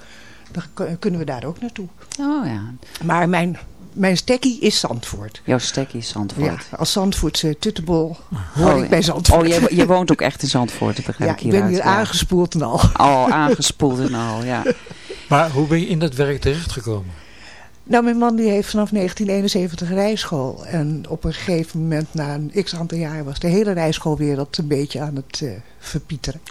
Dan kunnen we daar ook naartoe. Oh ja, Maar mijn, mijn stekkie is Zandvoort. jouw stek is Zandvoort. Ja, als Zandvoortse tuttebol hoor Oh, ik bij Zandvoort. Oh, je, je woont ook echt in Zandvoort, dat begrijp ja, ik ik ben hieruit. hier ja. aangespoeld en al. Al aangespoeld en al, ja. Maar hoe ben je in dat werk terechtgekomen? Nou, mijn man die heeft vanaf 1971 rijschool. En op een gegeven moment, na een x aantal jaar, was de hele rijschoolwereld een beetje aan het eh, verpieteren.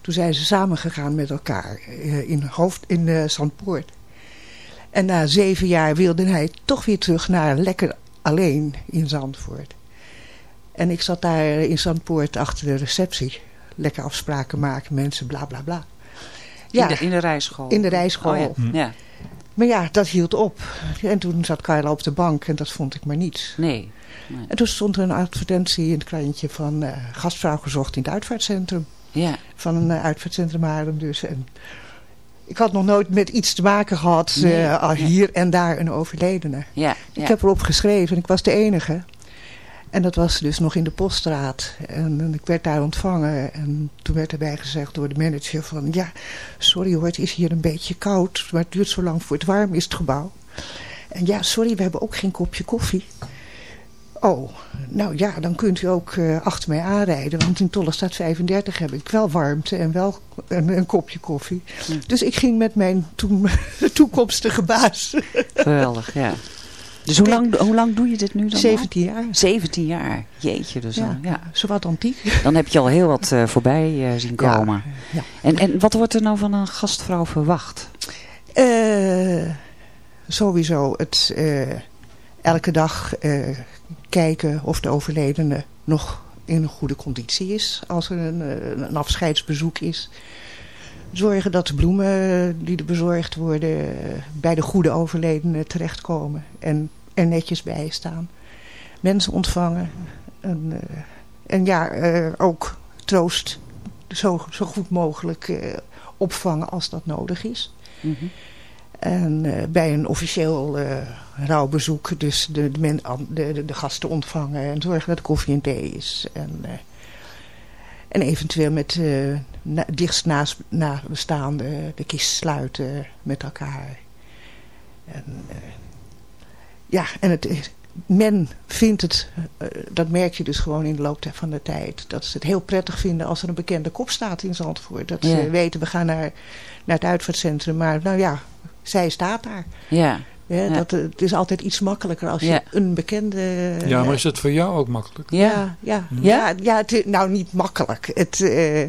Toen zijn ze samengegaan met elkaar eh, in, hoofd, in eh, Zandpoort. En na zeven jaar wilde hij toch weer terug naar lekker alleen in Zandvoort. En ik zat daar in Zandpoort achter de receptie. Lekker afspraken maken, mensen, bla bla bla. In, de, in de rijschool. in de rijschool. Oh, ja. ja. Maar ja, dat hield op. En toen zat Carla op de bank en dat vond ik maar niets. Nee. En toen stond er een advertentie in het krantje van eh, gastvrouw gezocht in het uitvaartcentrum. Ja. Van een uh, uitvaartcentrum Haarlem dus. En ik had nog nooit met iets te maken gehad. Nee, uh, ja. hier en daar een overledene. Ja, Ik heb erop geschreven en ik was de enige. En dat was dus nog in de poststraat. En, en ik werd daar ontvangen. En toen werd erbij gezegd door de manager van... Ja, sorry hoor, het is hier een beetje koud. Maar het duurt zo lang voor het warm is het gebouw. En ja, sorry, we hebben ook geen kopje koffie. Oh, nou ja, dan kunt u ook eh, achter mij aanrijden. Want in Tollenstad 35 heb ik wel warmte en wel een, een kopje koffie. Dus ik ging met mijn toen, toekomstige baas. Geweldig, ja. Dus hoe lang, hoe lang doe je dit nu dan al? 17 jaar. 17 jaar. Jeetje, dus Ja, dan, ja. zowat antiek. Dan heb je al heel wat eh, voorbij eh, zien komen. ja. En, en wat wordt er nou van een gastvrouw verwacht? Eh, sowieso het eh, elke dag eh, kijken of de overledene nog in een goede conditie is. Als er een, eh, een afscheidsbezoek is. Zorgen dat de bloemen die er bezorgd worden eh, bij de goede overledene terechtkomen. En er netjes bij staan. Mensen ontvangen. En, eh, en ja, eh, ook troost zo, zo goed mogelijk eh, opvangen als dat nodig is. Mhm. En eh, bij een officieel eh, rouwbezoek dus de, de, men, de, de, gasten ontvangen en zorgen dat er koffie en thee is. En, eh, en eventueel met eh na, dichtst naast nabestaanden de kist sluiten met elkaar. En, eh, ja, en het men vindt het, dat merk je dus gewoon in de loop van de tijd, dat ze het heel prettig vinden als er een bekende kop staat in Zandvoort. Dat Ja. ze weten, we gaan naar, naar het uitvaartcentrum, maar nou ja, zij staat daar. Ja. Ja, Ja. Dat, eh, het is altijd iets makkelijker als je Ja. een bekende... Ja, maar is dat voor jou ook makkelijk? Ja. Ja, ja, ja, ja, het nou niet makkelijk. Het, eh,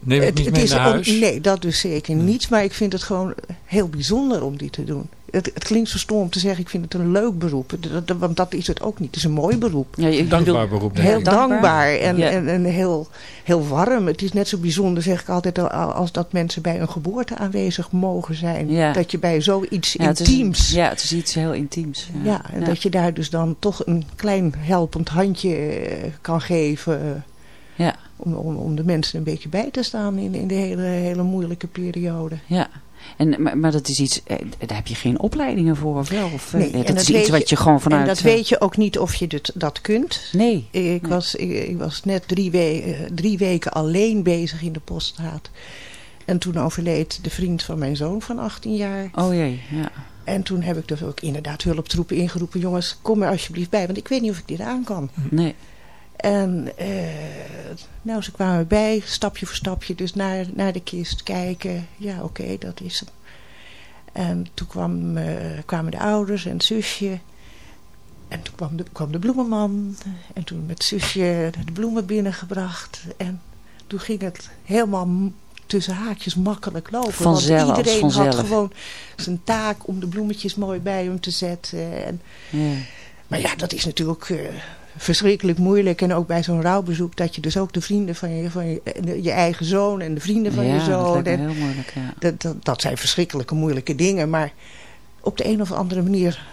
Neem het niet mee is naar ook- huis? Nee, dat dus zeker niet. Maar ik vind het gewoon heel bijzonder om die te doen. Het, het klinkt zo stom om te zeggen, ik vind het een leuk beroep. Dat- dat- want dat is het ook niet. Het is een mooi beroep. Ja, Dankbaar bedoel- beroep, Heel dankbaar. dankbaar, en, Ja. en, en heel, heel warm. Het is net zo bijzonder, zeg ik altijd, al- als dat mensen bij een geboorte aanwezig mogen zijn. Ja. Dat je bij zoiets ja, het is- intiems... ja, het is iets heel intiems. Ja, Ja, en dat je daar dus dan toch een klein helpend handje eh, kan geven. eh, Ja. Om, om, om de mensen een beetje bij te staan in, in de hele, hele moeilijke periode. Ja. En, maar, maar dat is iets, eh, daar heb je geen opleidingen voor of wel? Of, eh, Nee, ja, dat dat is iets wat je- gewoon vanuit... en dat eh, weet je ook niet of je dit, dat kunt. Nee. Ik, Nee. was, ik, ik was net drie, we- drie weken alleen bezig in de poststraat. En toen overleed de vriend van mijn zoon van 18 jaar. Oh jee, ja. En toen heb ik dus ook inderdaad hulptroepen ingeroepen. Jongens, kom er alsjeblieft bij, want ik weet niet of ik dit aan kan. Nee. En eh, nou, ze kwamen bij, stapje voor stapje, dus naar, naar de kist kijken. Ja, oké, dat is hem. En toen kwam, eh, kwamen de ouders en het zusje. En toen kwam de, kwam de bloemenman. En toen met zusje de bloemen binnengebracht. En toen ging het helemaal tussen haakjes makkelijk lopen. Vanzelf, want iedereen vanzelf. had gewoon zijn taak om de bloemetjes mooi bij hem te zetten. En Ja. maar ja, dat is natuurlijk eh, verschrikkelijk moeilijk. En ook bij zo'n rouwbezoek, dat je dus ook de vrienden van je, van je, de- je eigen zoon en de vrienden van ja, je dat zoon. lijkt me en heel moeilijk, ja. dat, dat, dat zijn verschrikkelijke moeilijke dingen. Maar op de een of andere manier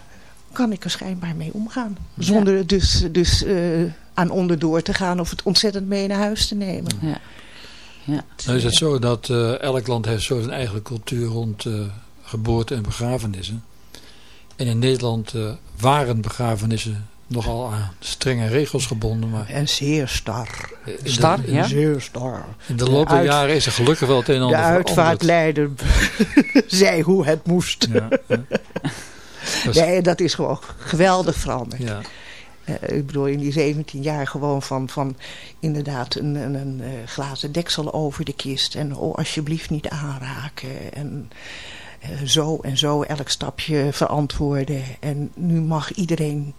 kan ik er schijnbaar mee omgaan. Ja. Zonder het dus, dus eh, aan onderdoor te gaan of het ontzettend mee naar huis te nemen. Ja. Ja. Nou is het zo dat eh, elk land heeft zo zijn eigen cultuur rond eh, geboorte en begrafenissen. En in Nederland eh, waren begrafenissen nogal aan strenge regels gebonden. Maar En zeer star. de- Star, ja? Zeer star. in de loop der uit- jaren is er gelukkig wel het een en De ander veranderd. uitvaartleider zei hoe het moest. Ja, ja. Dat is- Nee, dat is gewoon geweldig veranderd. ja. Eh, ik bedoel, in die 17 jaar gewoon van, van inderdaad een, een, een eh, glazen deksel over de kist. En oh, alsjeblieft niet aanraken. En eh, zo en zo elk stapje verantwoorden. En nu mag iedereen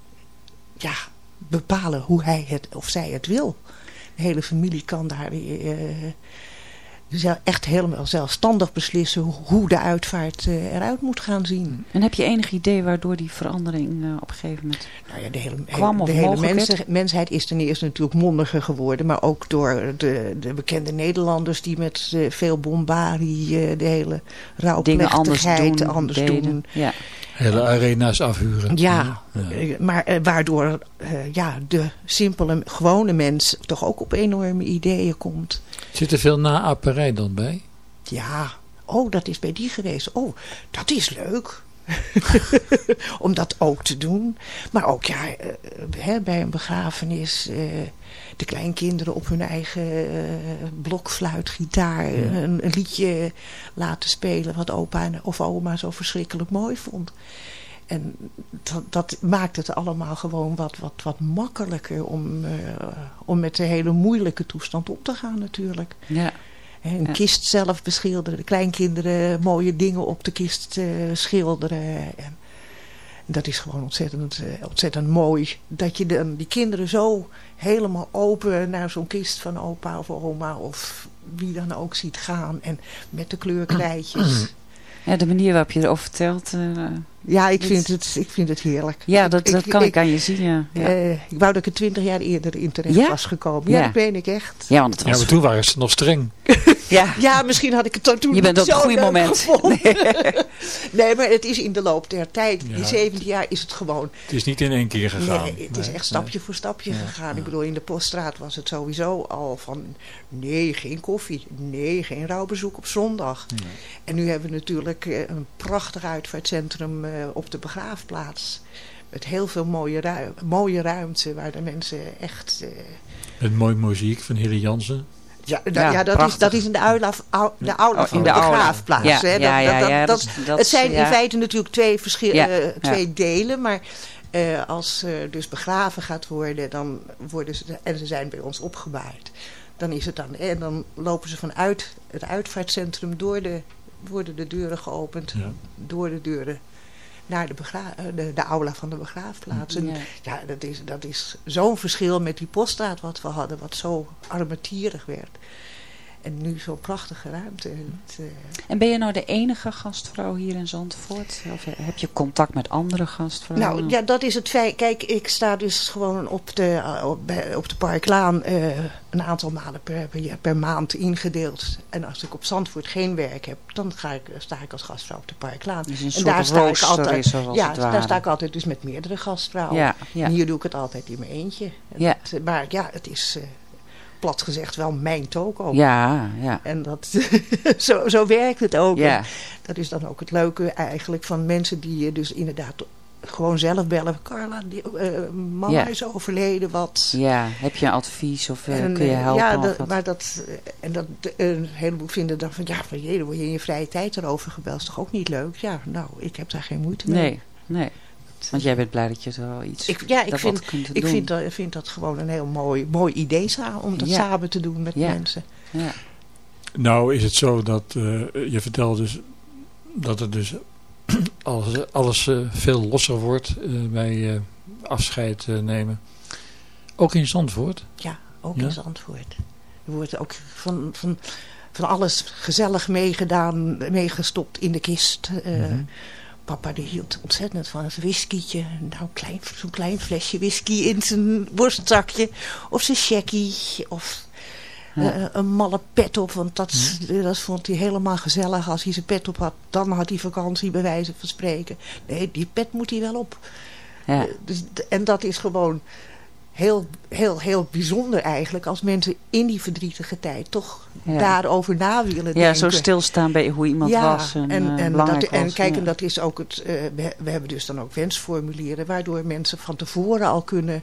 ja, bepalen hoe hij het of zij het wil. De hele familie kan daar weer eh, echt helemaal zelfstandig beslissen hoe, de uitvaart eh, eruit moet gaan zien. En heb je enig idee waardoor die verandering eh, op een gegeven moment... Nou ja, de hele, Kwam of de hele mens- mensheid is ten eerste natuurlijk mondiger geworden. Maar ook door de, de bekende Nederlanders die met veel bombarie de hele Dingen anders rouwplechtigheid doen, anders deden. doen. Ja. Hele arena's afhuren. Ja, Ja. eh, maar eh, waardoor eh, ja, de simpele, gewone mens toch ook op enorme ideeën komt. Zit er veel naaperij dan bij? Ja, oh, dat is bij die geweest. Oh, dat is leuk. om dat ook te doen. Maar ook ja, eh, bij een begrafenis... de kleinkinderen op hun eigen eh, blokfluit, gitaar... een, een liedje laten spelen wat opa en- of oma zo verschrikkelijk mooi vond. En dat, dat maakt het allemaal gewoon wat, wat, wat makkelijker om, eh, om met de hele moeilijke toestand om te gaan natuurlijk. Ja. Een Ja. kist zelf beschilderen, de kleinkinderen mooie dingen op de kist eh, schilderen. En dat is gewoon ontzettend, eh, ontzettend mooi. Dat je dan die kinderen zo helemaal open naar zo'n kist van opa of oma of wie dan ook ziet gaan. En met de kleurkrijtjes. ja, de manier waarop je erover vertelt. eh, Ja, ik vind het, ik vind het heerlijk. ja, dat, dat kan ik, ik aan je zien. Ja, ja. eh, ik wou dat ik er twintig jaar eerder in terecht Ja? was gekomen. Ja, Ja. dat ben ik echt. ja want het Ja, was... maar toen waren ze nog streng. ja. Ja, misschien had ik het toen Je bent op het goede moment. Nee, maar het is in de loop der tijd. Ja. Die 17 jaar is het gewoon. Het is niet in één keer gegaan. Nee, het is Nee, echt stapje voor stapje gegaan. Ik bedoel, in de poststraat was het sowieso al van... Nee, geen koffie. Nee, geen rouwbezoek op zondag. En nu hebben we natuurlijk eh, een prachtig uitvaartcentrum eh, op de begraafplaats. Met heel veel mooie, ru- mooie ruimte waar de mensen echt... eh, Met mooi muziek van Hilly Jansen. ja, Ja, ja, dat, is, dat is in de aula, au- de aula Oh, van in de, begraafplaats. Ja. Dat, het zijn ja. in feite natuurlijk twee, verschil, Ja, eh, ja. twee delen. Maar eh, als er dus begraven gaat worden, dan worden ze, en ze zijn bij ons opgebaard. Dan is het dan, en dan lopen ze vanuit het uitvaartcentrum door de, worden de deuren geopend. Ja. Door de deuren naar de, begra- eh, de, de aula van de begraafplaats. En Ja. ja, dat is, dat is zo'n verschil met die poststraat wat we hadden, wat zo armetierig werd. En nu zo'n prachtige ruimte. Eh, En ben je nou de enige gastvrouw hier in Zandvoort? Of heb je contact met andere gastvrouwen? nou ja, dat is het feit. Kijk, ik sta dus gewoon op de, eh, op, de Parklaan eh, een aantal malen per, per, maand ingedeeld. En als ik op Zandvoort geen werk heb, dan ga ik, sta ik als gastvrouw op de Parklaan. Dus een en soort daar sta ik altijd. is ja, daar sta ik altijd dus met meerdere gastvrouwen. Ja, ja. En hier doe ik het altijd in mijn eentje. En Ja. maar ja, het is plat gezegd wel mijn toko. Ja, ja. En dat, zo, zo werkt het ook. Ja, dat is dan ook het leuke eigenlijk van mensen die je dus inderdaad gewoon zelf bellen. Carla, die, eh, mama Ja. is overleden, wat... ja. Heb je een advies of eh, En, kun je eh, helpen? Ja, dat, maar dat, en dat, een heleboel vinden dan van, ja, van dan word je in je vrije tijd erover gebeld. is toch ook niet leuk? Ja, nou, ik heb daar geen moeite mee. Nee, nee. Want jij bent blij dat je er wel iets Ik, ja, ik, dat vind, wat kunt ik doen. vind, dat, ik vind dat gewoon een heel mooi, mooi idee om dat Ja. samen te doen met Ja. mensen. Ja. Nou is het zo dat eh, je vertelt dus dat het dus alles, alles eh, veel losser wordt eh, bij eh, afscheid nemen. Ook in Zandvoort. Ja, ook Ja? in Zandvoort. Er wordt ook van, van, van alles gezellig meegedaan, meegestopt in de kist. Eh, Mhm. Papa die hield ontzettend van het whiskietje. Nou, klein, zo'n klein flesje whisky in zijn borstzakje. Of zijn checkie. Of Ja. eh, een malle pet op. Want dat, dat vond hij helemaal gezellig. Als hij zijn pet op had, dan had hij vakantie bij wijze van spreken. Nee, die pet moet hij wel op. Ja. Eh, Dus, en dat is gewoon heel, heel, heel bijzonder eigenlijk. Als mensen in die verdrietige tijd toch Ja. daarover na willen denken. ja, zo stilstaan bij hoe iemand Ja, was. En, en, eh, en, dat, en was. kijk, ja. en dat is ook het. eh, we, we hebben dus dan ook wensformulieren, waardoor mensen van tevoren al kunnen,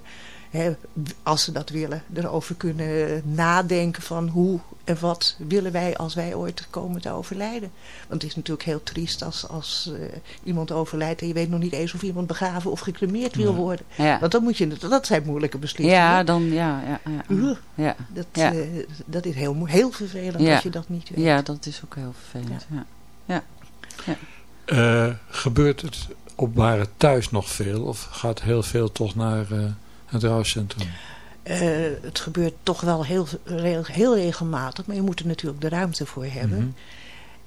hè, als ze dat willen, erover kunnen nadenken van hoe en wat willen wij als wij ooit komen te overlijden. Want het is natuurlijk heel triest als, als eh, iemand overlijdt en je weet nog niet eens of iemand begraven of gecremeerd wil Ja. worden. ja. Want dan moet je, dat zijn moeilijke beslissingen. ja, dan ja. Ja, ja, ja. dat, Ja. eh, dat is heel, heel vervelend Ja. als je dat niet weet. ja, dat is ook heel vervelend. Ja. Eh, gebeurt het op Baren thuis nog veel? Of gaat heel veel toch naar eh, het rouwcentrum? Eh, het gebeurt toch wel heel, heel, regelmatig, maar je moet er natuurlijk de ruimte voor hebben. Mhm.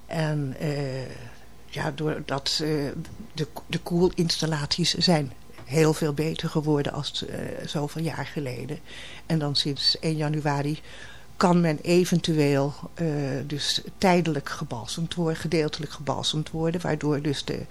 En eh, ja, doordat eh, de, de koelinstallaties zijn heel veel beter geworden als zoveel jaar geleden. En dan sinds 1 januari kan men eventueel dus tijdelijk gebalsemd worden, gedeeltelijk gebalsemd worden, waardoor dus de,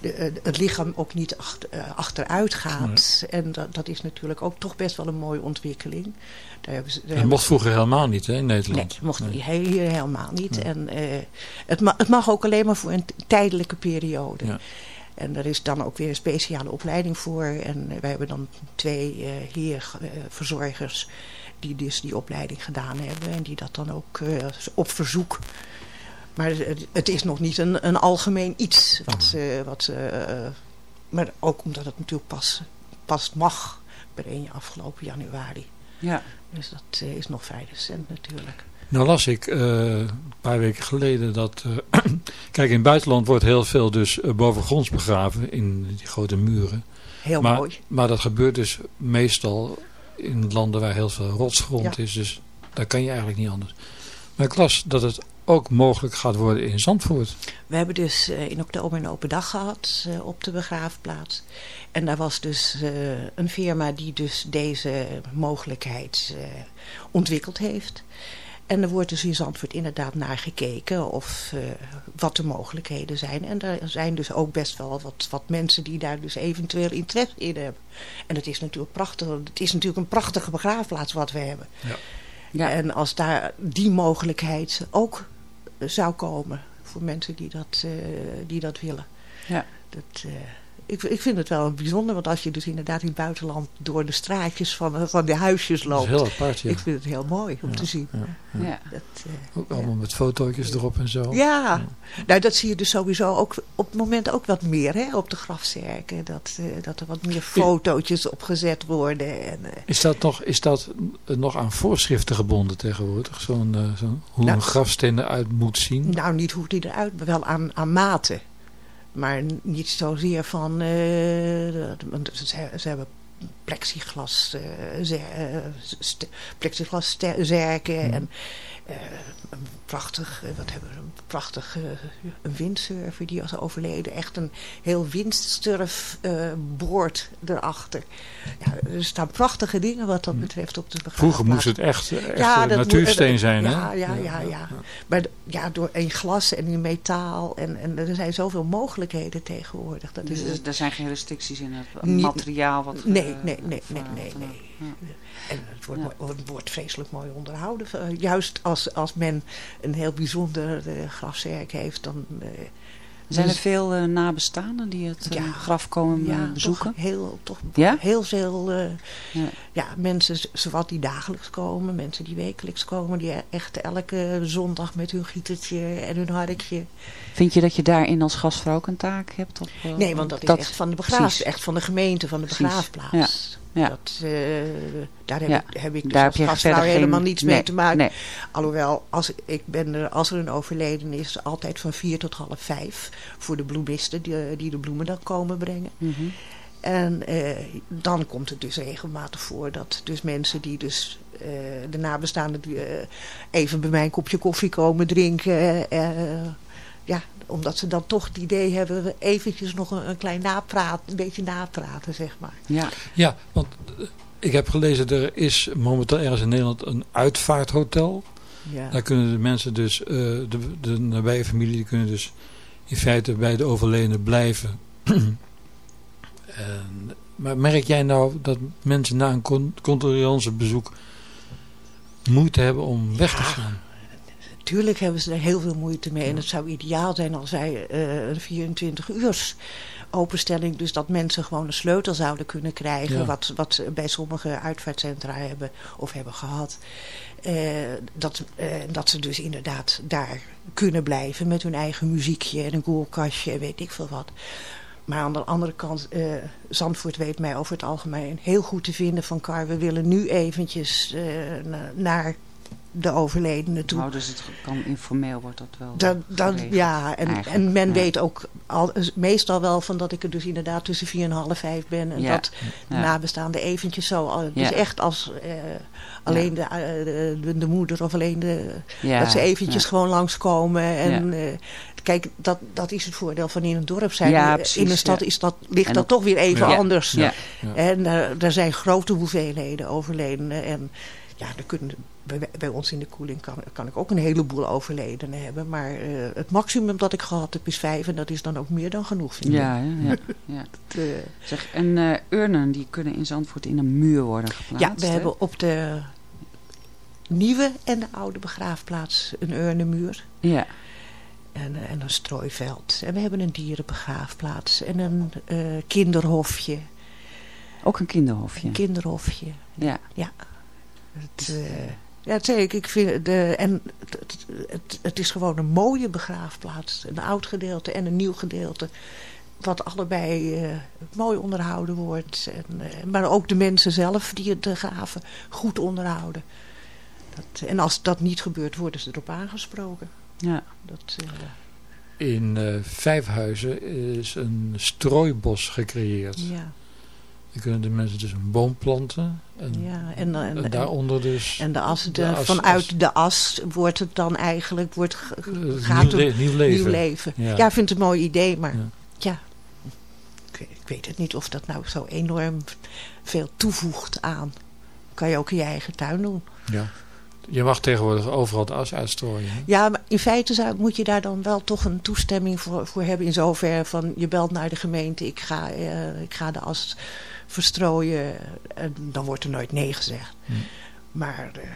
de, eh, het lichaam ook niet achter, eh, achteruit gaat. En dat, dat is natuurlijk ook toch best wel een mooie ontwikkeling. Daar hebben ze, daar Dat hebben mocht vroeger helemaal niet hè, in Nederland. Nee, mocht Nee. hier hier helemaal niet. Nee. En eh, het, ma het mag ook alleen maar voor een tijdelijke periode. Ja. En er is dan ook weer een speciale opleiding voor. En wij hebben dan twee eh heer eh, verzorgers die dus die opleiding gedaan hebben. En die dat dan ook op verzoek. Maar het, het is nog niet een, een algemeen iets. Wat, eh, wat, eh, maar ook omdat het natuurlijk pas, pas mag per 1 afgelopen januari. Ja. Dus dat eh, is nog vrij recent natuurlijk. Nou las ik eh, een paar weken geleden dat... eh, kijk, in het buitenland wordt heel veel dus bovengronds begraven in die grote muren. Heel maar, mooi. maar dat gebeurt dus meestal in landen waar heel veel rotsgrond Ja. is. Dus daar kan je eigenlijk niet anders. Maar ik las dat het ook mogelijk gaat worden in Zandvoort. We hebben dus eh, in oktober een open dag gehad eh, op de begraafplaats. En daar was dus eh, een firma die dus deze mogelijkheid eh, ontwikkeld heeft. En er wordt dus in Zandvoort inderdaad naar gekeken of eh, wat de mogelijkheden zijn. En er zijn dus ook best wel wat, wat mensen die daar dus eventueel interesse in hebben. En het is natuurlijk prachtig. Het is natuurlijk een prachtige begraafplaats wat we hebben. Ja. En als daar die mogelijkheid ook zou komen voor mensen die dat, eh, die dat willen. Ja. Dat, eh, ik, ik vind het wel bijzonder, want als je dus inderdaad in het buitenland door de straatjes van, van de huisjes Dat is loopt. heel apart, ja. Ik vind het heel mooi om Ja, te zien. ja, ja. Ja. Dat, eh, Ook allemaal met fotootjes erop en zo. ja, nou dat zie je dus sowieso ook op het moment ook wat meer hè, op de grafzerken. Dat, eh, dat er wat meer fotootjes opgezet worden. En, eh, Is dat, nog, is dat eh, nog aan voorschriften gebonden tegenwoordig? Zo'n, eh, zo'n- hoe Nou. een grafsteen eruit moet zien? Nou, niet hoe die eruit, maar wel aan, aan maten. Maar niet zozeer van... want ze, ze hebben plexiglas, eh, zer- eh, plexiglas zerken Hmm. en een prachtig, eh, wat hebben we, een prachtig eh, een windsurfer die was overleden. Echt een heel windsurf eh, boord erachter. Ja, er staan prachtige dingen wat dat betreft op de begraafplaats. Vroeger moest het echt, eh, echt Ja, eh, dat moet- natuursteen eh, zijn, hè? ja, ja, ja, ja. Maar ja, door in glas en in metaal. En, en er zijn zoveel mogelijkheden tegenwoordig. Dat is, Dus er zijn geen restricties in het materiaal? Wat, Nee, eh, nee, nee, nee, eh, nee. En het wordt, Ja. mooi- wordt vreselijk mooi onderhouden. Eh, Juist als, als men een heel bijzonder eh, grafzerk heeft. Dan, eh, Zijn er veel nabestaanden die het graf komen ja, bezoeken? Toch heel, toch Ja? heel veel Ja. ja, mensen zowat die dagelijks komen. Mensen die wekelijks komen. Die echt elke zondag met hun gietertje en hun harkje. Vind je dat je daarin als gastvrouw ook een taak hebt? Nee, want dat is echt van de begraaf, echt van de gemeente, van de begraafplaats. Ja. Dat, eh, daar heb, Ja. ik, heb ik dus Daar als gastvrouw geen- helemaal niets mee te maken. nee. Alhoewel, als, ik ben er, als er een overleden is, altijd van vier tot half vijf. Voor de bloemisten die, die de bloemen dan komen brengen. Mhm. En eh, dan komt het dus regelmatig voor dat dus mensen die dus eh, de nabestaanden die, eh, even bij mij een kopje koffie komen drinken. eh, ja, omdat ze dan toch het idee hebben, we eventjes nog een, een klein napraat, een beetje napraten, zeg maar. Ja. Ja, want eh, ik heb gelezen, er is momenteel ergens in Nederland een uitvaarthotel. Ja. Daar kunnen de mensen dus, eh, de, de nabije familie, die kunnen dus in feite bij de overledene blijven. en, maar merk jij nou dat mensen na een con condoleancebezoek moeite hebben om weg te gaan? Natuurlijk hebben ze er heel veel moeite mee. En het zou ideaal zijn als wij eh, een 24 uurs openstelling, dus dat mensen gewoon een sleutel zouden kunnen krijgen, Ja. wat, wat ze bij sommige uitvaartcentra hebben of hebben gehad. Eh, dat, eh, dat ze dus inderdaad daar kunnen blijven met hun eigen muziekje en een koelkastje en weet ik veel wat. Maar aan de andere kant, Zandvoort weet mij over het algemeen heel goed te vinden van Kar. We willen nu eventjes na- naar de overledene toe. Nou, dus het kan informeel wordt dat wel ja, en, eigenlijk. en men Ja. weet ook al, meestal wel van dat ik er dus inderdaad tussen vier en half vijf ben. En Ja. dat de Ja. nabestaanden eventjes zo, dus echt als eh, alleen de, eh, de, de moeder of alleen de, dat ze eventjes gewoon langskomen. En eh, kijk, dat, dat is het voordeel van in een dorp zijn. Ja, precies, in een stad ja. is dat, ligt En dat toch weer even Ja. anders. Ja. Ja. En eh, er zijn grote hoeveelheden overledenen. En ja, er kunnen, bij, bij ons in de koeling kan, kan ik ook een heleboel overledenen hebben. Maar eh, het maximum dat ik gehad heb is vijf. En dat is dan ook meer dan genoeg. Vind ik. Ja, ja, ja, ja. Eh, Zeg, en eh, urnen die kunnen in Zandvoort in een muur worden geplaatst. ja, we hè? hebben op de nieuwe en de oude begraafplaats een urnenmuur. Ja, En, eh, en een strooiveld. En we hebben een dierenbegraafplaats. En een eh, kinderhofje. Ook een kinderhofje. Een kinderhofje. Ja. Het, eh, ja, zeker. Ik vind de, en het, het, is gewoon een mooie begraafplaats. Een oud gedeelte en een nieuw gedeelte. Wat allebei mooi onderhouden wordt. En, maar ook de mensen zelf die het graven goed onderhouden. Dat, en als dat niet gebeurt, worden ze erop aangesproken. Ja. Dat, eh, In eh Vijfhuizen is een strooibos gecreëerd. ja, Dan kunnen de mensen dus een boom planten. En, ja. En, en, en daaronder dus en de as, de, de as- vanuit as- de as wordt het dan eigenlijk... Wordt, eh, gaat nieuw, le- nieuw leven. Nieuw leven. Ja. Ja. ik vind het een mooi idee, maar Ja. ja, ik, weet- ik weet het niet of dat nou zo enorm veel toevoegt aan. Kan je ook in je eigen tuin doen. Ja. Je mag tegenwoordig overal de as uitstrooien. hè? Ja, maar in feite zou, moet je daar dan wel toch een toestemming voor, voor hebben. In zoverre van je belt naar de gemeente, ik ga, eh, ik ga de as verstrooien. En dan wordt er nooit nee gezegd. Hm. Maar eh,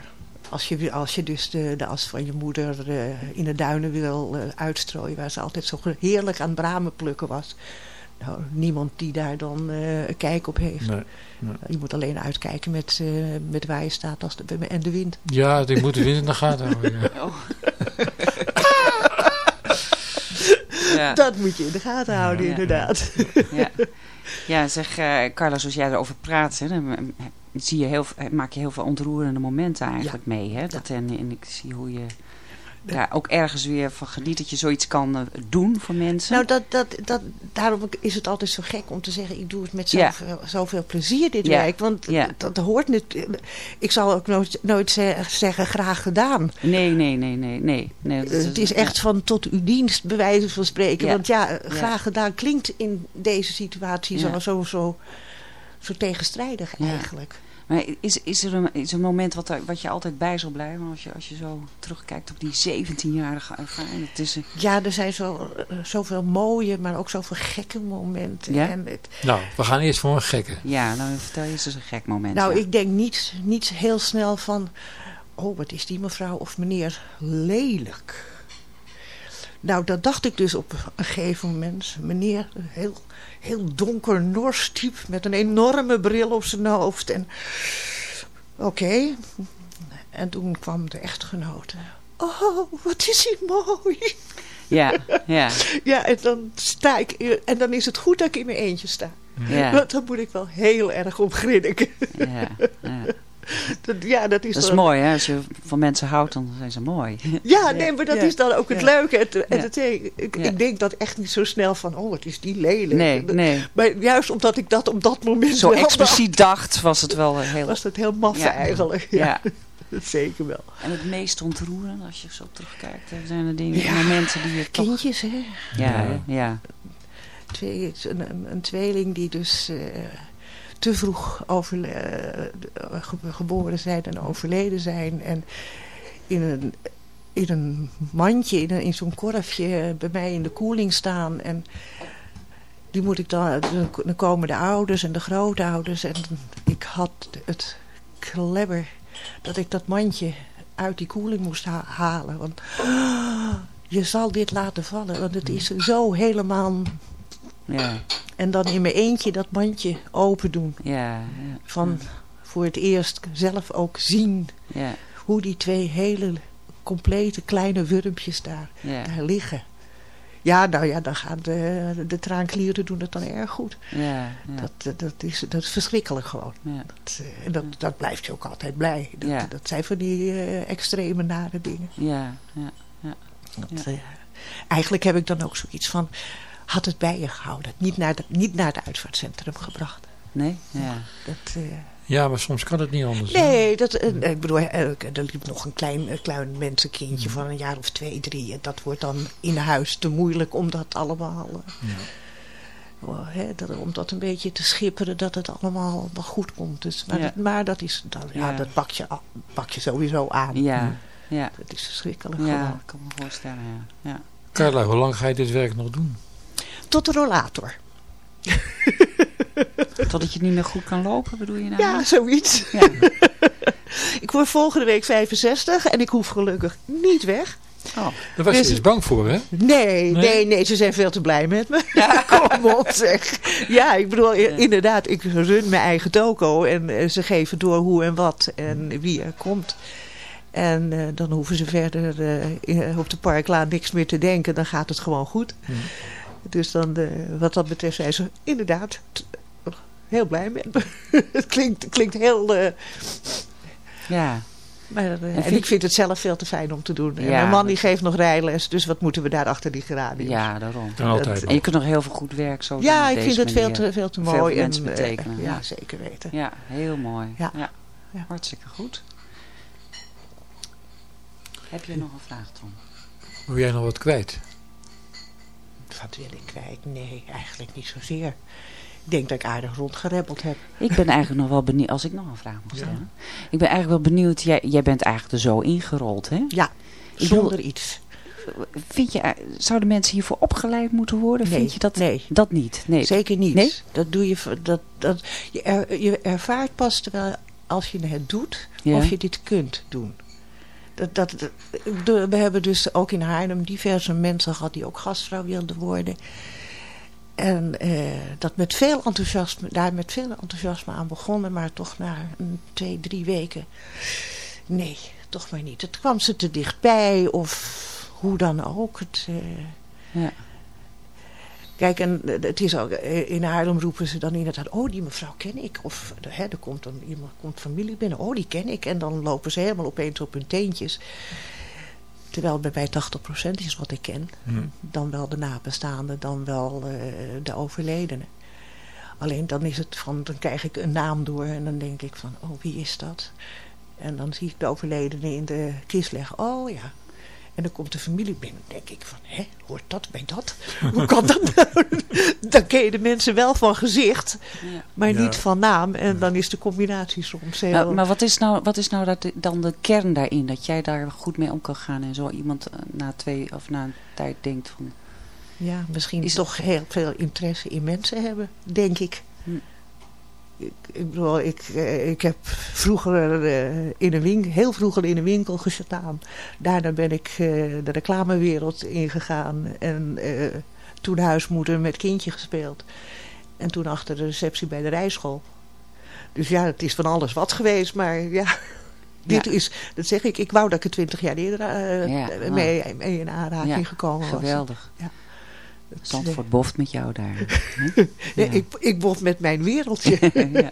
als, je, als je dus de, de as van je moeder eh, in de duinen wil eh, uitstrooien... waar ze altijd zo heerlijk aan bramen plukken was... Nou, niemand die daar dan eh, een kijk op heeft. Nee. Je moet alleen uitkijken met, eh, met waar je staat als de, en de wind. Ja, ik moet de wind in de gaten houden. Ja. Ja. Dat moet je in de gaten houden, Ja. inderdaad. Ja, ja zeg eh Carla, zoals jij erover praat, hè, dan eh, zie je heel, maak je heel veel ontroerende momenten eigenlijk mee. Hè? Dat, en, en ik zie hoe je daar ook ergens weer van geniet dat je zoiets kan eh, doen voor mensen. Nou, dat, dat, dat, daarom is het altijd zo gek om te zeggen... ik doe het met Ja. zoveel, plezier, dit Ja. werk. Want Ja. dat, dat hoort niet... Ik zal ook nooit, nooit ze- zeggen graag gedaan. nee, nee, nee, nee, nee. nee dat het is echt van tot uw dienst, bij wijze van spreken. Want ja, Ja. graag gedaan klinkt in deze situatie zo, zo, zo, zo tegenstrijdig eigenlijk. Maar is, is er een, is er een moment wat, er, wat je altijd bij zal blijven als je, als je zo terugkijkt op die 17-jarige ervaring? Het is een, Ja, er zijn zo, eh, zoveel mooie, maar ook zoveel gekke momenten. Ja? En het, Nou, we gaan eerst voor een gekke. ja, nou vertel je eens een gek moment. Nou, ja. ik denk niet, niet heel snel van... Oh, wat is die mevrouw of meneer lelijk. Nou, dat dacht ik dus op een gegeven moment. Meneer, heel, heel donker, nors type... met een enorme bril op zijn hoofd. En oké. En toen kwam de echtgenote. Oh, wat is hij mooi. Ja, ja, Ja, en dan sta ik... En dan is het goed dat ik in mijn eentje sta. ja, Want dan moet ik wel heel erg op grinniken. ja, ja. Dat, ja, dat is Dat is dan- mooi, hè? Als je van mensen houdt, dan zijn ze mooi. Ja, nee, maar dat Ja. is dan ook het Ja. leuke. Het, Ja. het, ik, ik, Ja. ik denk dat echt niet zo snel van, oh, wat is die lelijk. Nee, nee. Maar juist omdat ik dat op dat moment Zo expliciet dacht, was het wel heel... dacht, was het heel maf Ja. eigenlijk. Ja, zeker wel. En het meest ontroerend, als je zo terugkijkt, hè, zijn er dingen, Ja. momenten die je toch... Kindjes, hè. Ja, ja. Twee, een, een, een tweeling die dus eh, te vroeg overle- eh, ge- geboren zijn en overleden zijn. En in een, in een mandje, in, in zo'n korfje bij mij in de koeling staan. En die moet ik dan, dan komen de ouders en de grootouders. En ik had het klebber dat ik dat mandje uit die koeling moest ha- halen. Want je zal dit laten vallen, want het is zo helemaal... Ja, En dan in mijn eentje dat mandje open doen. ja, ja. Van voor het eerst zelf ook zien Ja, hoe die twee hele complete kleine wurmpjes daar, ja, daar liggen. Ja, nou ja, dan gaan de, de traanklieren doen het dan erg goed. ja, ja. Dat, dat, is, dat is verschrikkelijk gewoon. ja. Dat, eh, dat, dat blijft je ook altijd blij. Dat, Ja. dat zijn van die eh, extreme nare dingen. ja, ja. Dat, eh, eigenlijk heb ik dan ook zoiets van... had het bij je gehouden. Niet naar, de, niet naar het uitvaartcentrum gebracht. Nee? Ja. Dat, eh, Ja, maar soms kan het niet anders. hè? nee, dat, eh, ik bedoel, eh, er liep nog een klein, klein mensenkindje van een jaar of twee, drie. En dat wordt dan in huis te moeilijk om dat allemaal... eh, Ja. oh, hè, dat, om dat een beetje te schipperen, dat het allemaal wel goed komt. Dus, maar, Ja. dat, maar dat is, dan, ja. Ja. dat pak je, pak je sowieso aan. Ja, ja. Dat is verschrikkelijk Ja, gewoon. ik kan me voorstellen, ja. ja. Carla, hoe lang ga je dit werk nog doen? Tot de rollator. Totdat je niet meer goed kan lopen, bedoel je nou? Ja, zoiets. Ja. ik word volgende week 65 en ik hoef gelukkig niet weg. Oh. Daar was je Dus- dus bang voor, hè? Nee, Nee? nee, nee, ze zijn veel te blij met me. Kom op zeg. Ja, ik bedoel, inderdaad, ik run mijn eigen toko en eh, ze geven door hoe en wat en wie er komt. En eh, dan hoeven ze verder eh, op de parklaan niks meer te denken, dan gaat het gewoon goed. Mhm. Dus dan, eh, wat dat betreft, zijn ze inderdaad t- heel blij met me. het klinkt, klinkt heel... eh, Ja. maar, eh, en, vind ik vind het zelf veel te fijn om te doen. En mijn man dat- die geeft nog rijles, dus wat moeten we daar achter die geraniums? ja, daarom. En altijd. En je kunt nog heel veel goed werk zo doen Ja, ik vind het veel te, veel te Veel mooi. voor mensen en, eh, betekenen, ja, ja. zeker weten. Ja, heel mooi. Ja. Ja. Ja. Hartstikke goed. Heb je nog een vraag, Tom? Wil jij nog wat kwijt? Wat wil ik kwijt? Nee, eigenlijk niet zozeer. Ik denk dat ik aardig rondgerebbeld heb. Ik ben eigenlijk nog wel benieuwd, als ik nog een vraag mag stellen. Ik ben eigenlijk wel benieuwd, jij, jij bent eigenlijk er zo ingerold, hè? Ja, Ik zonder iets. Vind je, zouden mensen hiervoor opgeleid moeten worden? Nee, Vind je dat, nee. dat niet? Nee. Zeker niet. Nee? Dat doe je, dat, dat, je, er- je ervaart pas terwijl als je het doet, Ja. of je dit kunt doen. Dat, dat, we hebben dus ook in Haarlem diverse mensen gehad die ook gastvrouw wilden worden. En eh, dat met veel enthousiasme, daar met veel enthousiasme aan begonnen, maar toch na twee, drie weken, nee, toch maar niet. Het kwam ze te dichtbij of hoe dan ook. Het, eh, Ja. Kijk, en eh, het is ook, eh, in Haarlem roepen ze dan inderdaad, oh die mevrouw ken ik. Of eh, hè, er komt dan iemand, komt familie binnen, oh die ken ik. En dan lopen ze helemaal opeens op hun teentjes. Terwijl bij mij 80% is wat ik ken. Hm. Dan wel de nabestaanden, dan wel de overledene. Alleen dan is het van, dan krijg ik een naam door en dan denk ik van, oh wie is dat? En dan zie ik de overledene in de kist leggen, oh ja. En dan komt de familie binnen. Denk ik van, hè, hoort dat bij dat? Hoe kan dat nou? Dan ken je de mensen wel van gezicht, Ja. maar Ja. niet van naam. En dan is de combinatie soms heel... Maar, maar wat is nou, wat is nou dat, dan de kern daarin? Dat jij daar goed mee om kan gaan en zo iemand eh, na twee of na een tijd denkt van... Ja, misschien Is- toch heel veel interesse in mensen hebben, denk ik. Ik, ik bedoel, ik, eh, ik heb vroeger eh, in een winkel, heel vroeger in een winkel gestaan. Daarna ben ik eh, de reclamewereld ingegaan en toen huismoeder met kindje gespeeld. En toen achter de receptie bij de rijschool. Dus ja, het is van alles wat geweest, maar ja... Dit Ja. is, dat zeg ik, ik wou dat ik er twintig jaar eerder Ja, mee, mee in aanraking Ja, gekomen was. Geweldig. Eh, Zandvoort boft met jou daar. hè? Ja, Ja. ik, ik bof met mijn wereldje. ja.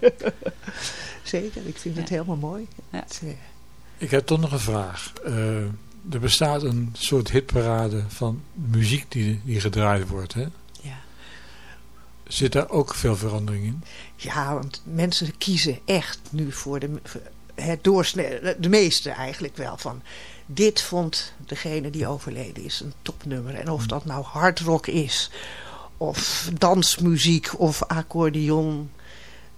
Zeker, ik vind het helemaal mooi. Eh, Ik heb toch nog een vraag. Eh, er bestaat een soort hitparade van muziek die, die gedraaid wordt. Hè? ja. Zit daar ook veel verandering in? ja, want mensen kiezen echt nu voor de, voor het doorsnee, de meeste eigenlijk wel van. Dit vond degene die overleden is een topnummer. En of dat nou hardrock is, of dansmuziek, of accordeon.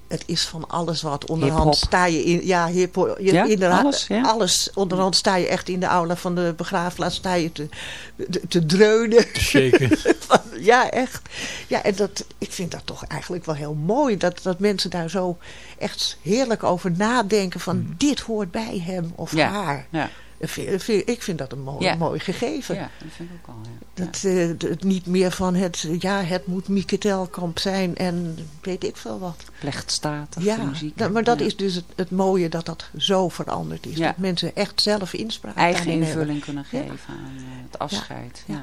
Het is van alles wat. Onderhand sta je in. Ja, hip je, Ja, inderdaad, alles, ja. alles. Onderhand sta je echt in de aula van de begraafplaats. Sta je te, te, te dreunen. Van, ja, echt. Ja, en dat, ik vind dat toch eigenlijk wel heel mooi. Dat, dat mensen daar zo echt heerlijk over nadenken. Van dit hoort bij hem of Ja. haar. Ja. Ik vind, vind- ik vind dat een mooi, Ja. mooi gegeven. ja, dat vind ik ook al. Ja. Dat, eh, het niet meer van het, ja, het moet Mieke Telkamp zijn en weet ik veel wat. Plechtstatig Ja, muziek. dat- maar dat Ja. is dus het, het mooie dat dat zo veranderd is. Ja. Dat mensen echt zelf inspraak Eigen hebben. invulling kunnen Ja. geven aan eh, het afscheid. Ja. Ja.